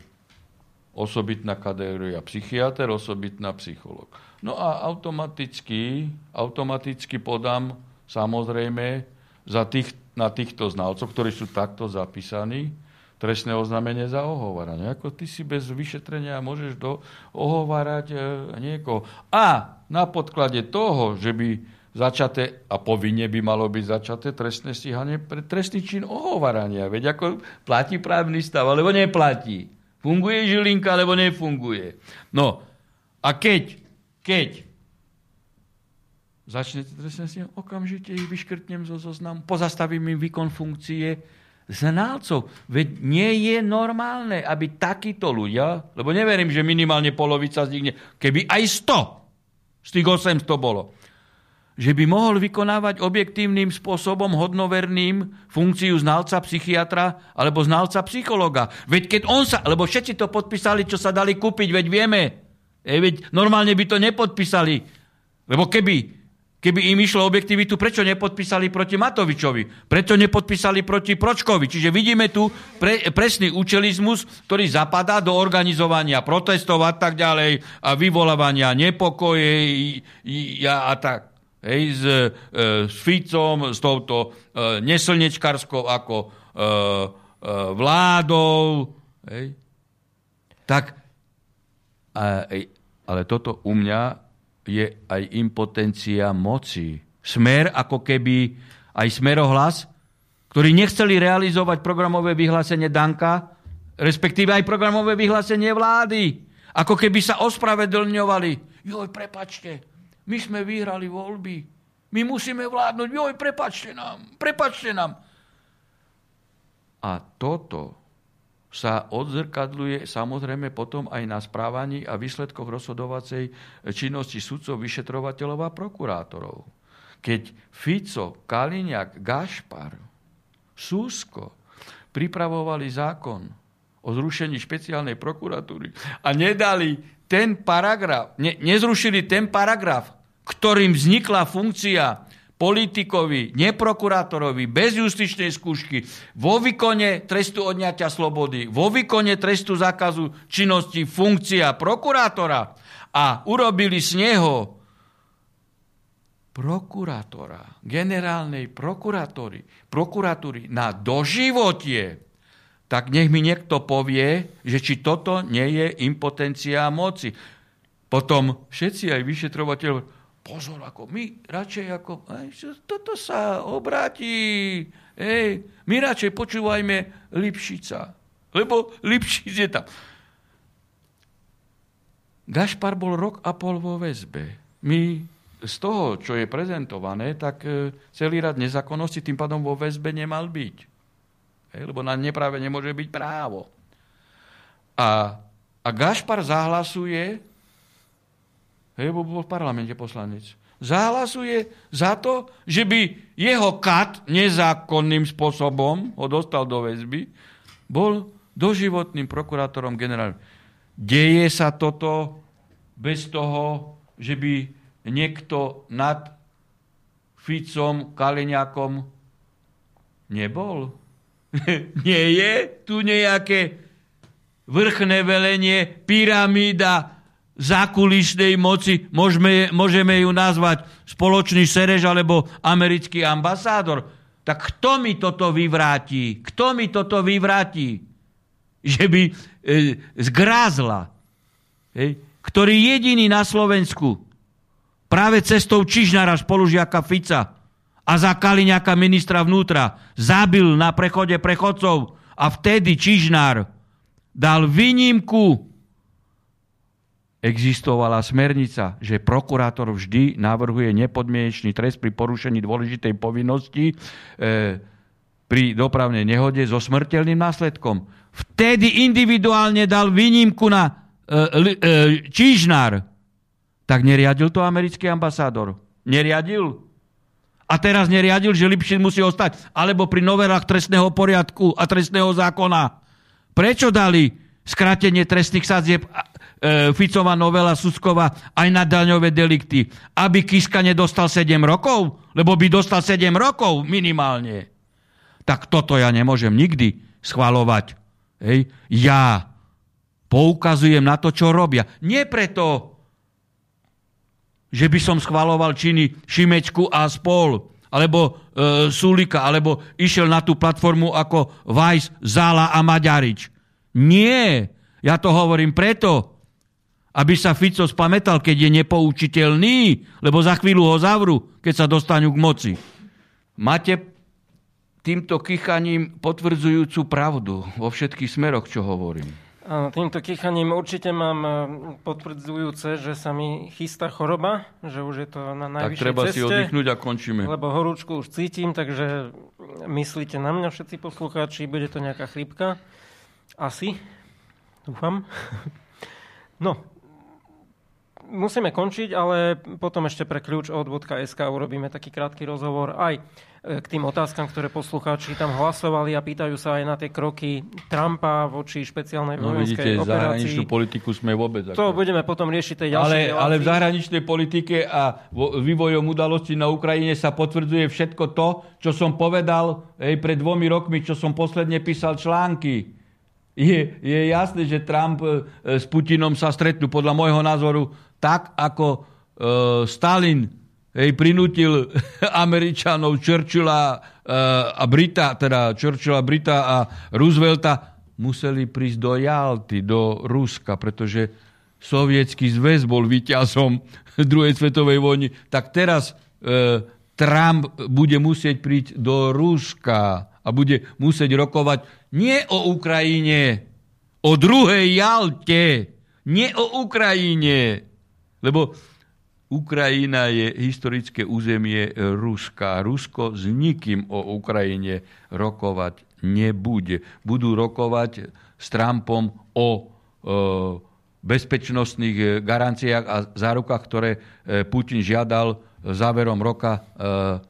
Speaker 2: osobitná kategória psychiatr, osobitná psycholog. No a automaticky, automaticky podám samozrejme za tých, na týchto znalcov, ktorí sú takto zapísaní, trestné oznámenie za ohováranie. Ako ty si bez vyšetrenia môžeš do, ohovárať e, niekoho. A na podklade toho, že by začaté, a povinne by malo byť začaté trestné stíhanie pre trestný čin ohovárania. Veď ako platí právny stav, alebo neplatí. Funguje Žilinka, alebo nefunguje. No, a keď, keď začnete trestné stíhanie, okamžite ich vyškrtnem zo zoznamu, pozastavím im výkon funkcie, znalcov. Veď nie je normálne, aby takíto ľudia, lebo neverím, že minimálne polovica z nich, nie, keby aj 100 z tých 800 bolo, že by mohol vykonávať objektívnym spôsobom hodnoverným funkciu znalca psychiatra alebo znalca psychologa. Veď keď on sa, lebo všetci to podpísali, čo sa dali kúpiť, veď vieme. E, veď normálne by to nepodpísali. Lebo keby, keby im išlo objektivitu, prečo nepodpísali proti Matovičovi? Prečo nepodpísali proti Pročkovi? Čiže vidíme tu pre, presný účelizmus, ktorý zapadá do organizovania protestov a tak ďalej a vyvolávania nepokoje a, tak hej, s, e, s Ficom, s touto e, neslnečkarskou ako e, e, vládou. Hej. Tak, a, ale toto u mňa je aj impotencia moci. Smer ako keby aj smerohlas, ktorí nechceli realizovať programové vyhlásenie Danka, respektíve aj programové vyhlásenie vlády. Ako keby sa ospravedlňovali. Joj, prepačte, my sme vyhrali voľby. My musíme vládnuť. Joj, prepačte nám. Prepačte nám. A toto sa odzrkadluje samozrejme potom aj na správaní a výsledkoch rozhodovacej činnosti sudcov, vyšetrovateľov a prokurátorov. Keď Fico, Kaliňák, Gašpar, Susko pripravovali zákon o zrušení špeciálnej prokuratúry a nedali ten paragraf, ne, nezrušili ten paragraf, ktorým vznikla funkcia politikovi, neprokurátorovi, bez justičnej skúšky, vo výkone trestu odňatia slobody, vo výkone trestu zákazu činnosti funkcia prokurátora a urobili z neho prokurátora, generálnej prokurátory, prokuratúry na doživotie, tak nech mi niekto povie, že či toto nie je impotencia moci. Potom všetci aj vyšetrovateľ pozor, ako my radšej ako, aj, toto sa obráti, ej, my radšej počúvajme Lipšica, lebo Lipšic je tam. Gašpar bol rok a pol vo väzbe. My z toho, čo je prezentované, tak e, celý rad nezákonnosti tým pádom vo väzbe nemal byť. Hej, lebo na nepráve nemôže byť právo. A, a Gašpar zahlasuje hej, bol v parlamente poslanec, zahlasuje za to, že by jeho kat nezákonným spôsobom ho dostal do väzby, bol doživotným prokurátorom generál. Deje sa toto bez toho, že by niekto nad Ficom, Kaliňakom nebol? Nie je tu nejaké vrchné velenie, pyramída, zákulisnej moci, môžeme, môžeme ju nazvať spoločný serež alebo americký ambasádor. Tak kto mi toto vyvráti? Kto mi toto vyvráti? Že by e, zgrázla, e, ktorý jediný na Slovensku práve cestou Čižnara spolužiaka Fica a za Kaliňaka ministra vnútra zabil na prechode prechodcov a vtedy Čižnár dal výnimku existovala smernica, že prokurátor vždy navrhuje nepodmienečný trest pri porušení dôležitej povinnosti e, pri dopravnej nehode so smrteľným následkom. Vtedy individuálne dal výnimku na e, e, Čížnár. Tak neriadil to americký ambasádor. Neriadil. A teraz neriadil, že Lipšin musí ostať. Alebo pri novelách trestného poriadku a trestného zákona. Prečo dali skrátenie trestných sadzieb Ficová novela Suskova aj na daňové delikty. Aby Kiska nedostal 7 rokov? Lebo by dostal 7 rokov minimálne. Tak toto ja nemôžem nikdy schvalovať. Hej. Ja poukazujem na to, čo robia. Nie preto, že by som schvaloval činy Šimečku a spol, alebo e, Sulika, alebo išiel na tú platformu ako Vajs, Zála a Maďarič. Nie, ja to hovorím preto, aby sa Fico spametal, keď je nepoučiteľný, lebo za chvíľu ho zavru, keď sa dostanú k moci. Máte týmto kýchaním potvrdzujúcu pravdu vo všetkých smeroch, čo hovorím.
Speaker 1: Áno, týmto kýchaním určite mám e, potvrdzujúce, že sa mi chystá choroba, že už je to na najvyššej
Speaker 2: Tak treba
Speaker 1: ceste,
Speaker 2: si oddychnúť a končíme.
Speaker 1: Lebo horúčku už cítim, takže myslíte na mňa všetci poslucháči, bude to nejaká chrípka. Asi. Dúfam. No, musíme končiť, ale potom ešte pre kľúč od.sk urobíme taký krátky rozhovor aj e, k tým otázkam, ktoré poslucháči tam hlasovali a pýtajú sa aj na tie kroky Trumpa voči špeciálnej
Speaker 2: no,
Speaker 1: vojenskej
Speaker 2: vidíte,
Speaker 1: operácii.
Speaker 2: zahraničnú politiku sme vôbec...
Speaker 1: To ako... budeme potom riešiť tej ďalšej
Speaker 2: ale, ale v zahraničnej politike a vývojom udalostí na Ukrajine sa potvrdzuje všetko to, čo som povedal ej, pred dvomi rokmi, čo som posledne písal články. Je, je jasné, že Trump e, s Putinom sa stretnú podľa môjho názoru tak ako e, Stalin hej, prinútil Američanov Churchilla e, a Brita, teda Churchilla, Brita a Roosevelta, museli prísť do Jalty, do Ruska, pretože sovietský zväz bol víťazom druhej svetovej vojny. Tak teraz e, Trump bude musieť prísť do Ruska a bude musieť rokovať nie o Ukrajine, o druhej Jalte, nie o Ukrajine, lebo Ukrajina je historické územie Ruska. Rusko s nikým o Ukrajine rokovať nebude. Budú rokovať s Trumpom o e, bezpečnostných garanciách a zárukách, ktoré e, Putin žiadal záverom roka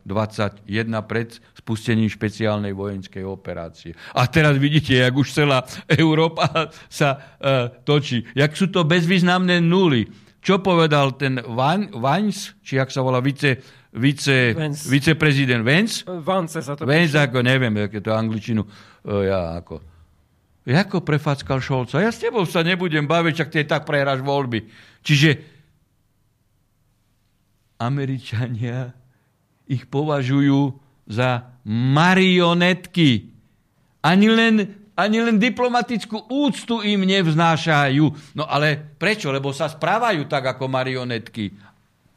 Speaker 2: 2021 e, pred spustením špeciálnej vojenskej operácie. A teraz vidíte, jak už celá Európa sa točí. Jak sú to bezvýznamné nuly čo povedal ten Van, Vance, či ak sa volá vice, vice, Vance. viceprezident Vance?
Speaker 1: Vance sa to
Speaker 2: Vance, ako neviem, aké to angličinu. Ja ako... Jako prefackal Šolca. Ja s tebou sa nebudem baviť, čak ty tak prehráš voľby. Čiže Američania ich považujú za marionetky. Ani len ani len diplomatickú úctu im nevznášajú. No ale prečo? Lebo sa správajú tak ako marionetky.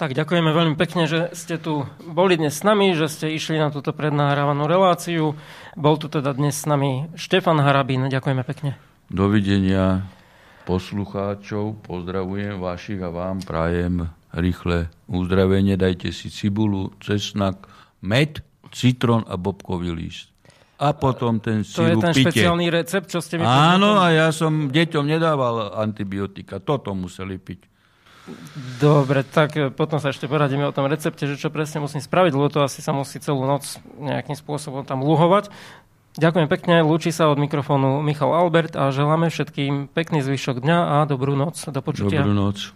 Speaker 1: Tak ďakujeme veľmi pekne, že ste tu boli dnes s nami, že ste išli na túto prednahrávanú reláciu. Bol tu teda dnes s nami Štefan Harabín. Ďakujeme pekne.
Speaker 2: Dovidenia poslucháčov. Pozdravujem vašich a vám prajem rýchle uzdravenie. Dajte si cibulu, cesnak, med, citrón a bobkový líst a potom ten
Speaker 1: sirup To je ten pite. špeciálny recept, čo ste mi
Speaker 2: Áno, a ja som deťom nedával antibiotika. Toto museli piť.
Speaker 1: Dobre, tak e, potom sa ešte poradíme o tom recepte, že čo presne musím spraviť, lebo to asi sa musí celú noc nejakým spôsobom tam luhovať. Ďakujem pekne, lúči sa od mikrofónu Michal Albert a želáme všetkým pekný zvyšok dňa a dobrú noc. Do počutia.
Speaker 2: Dobrú noc.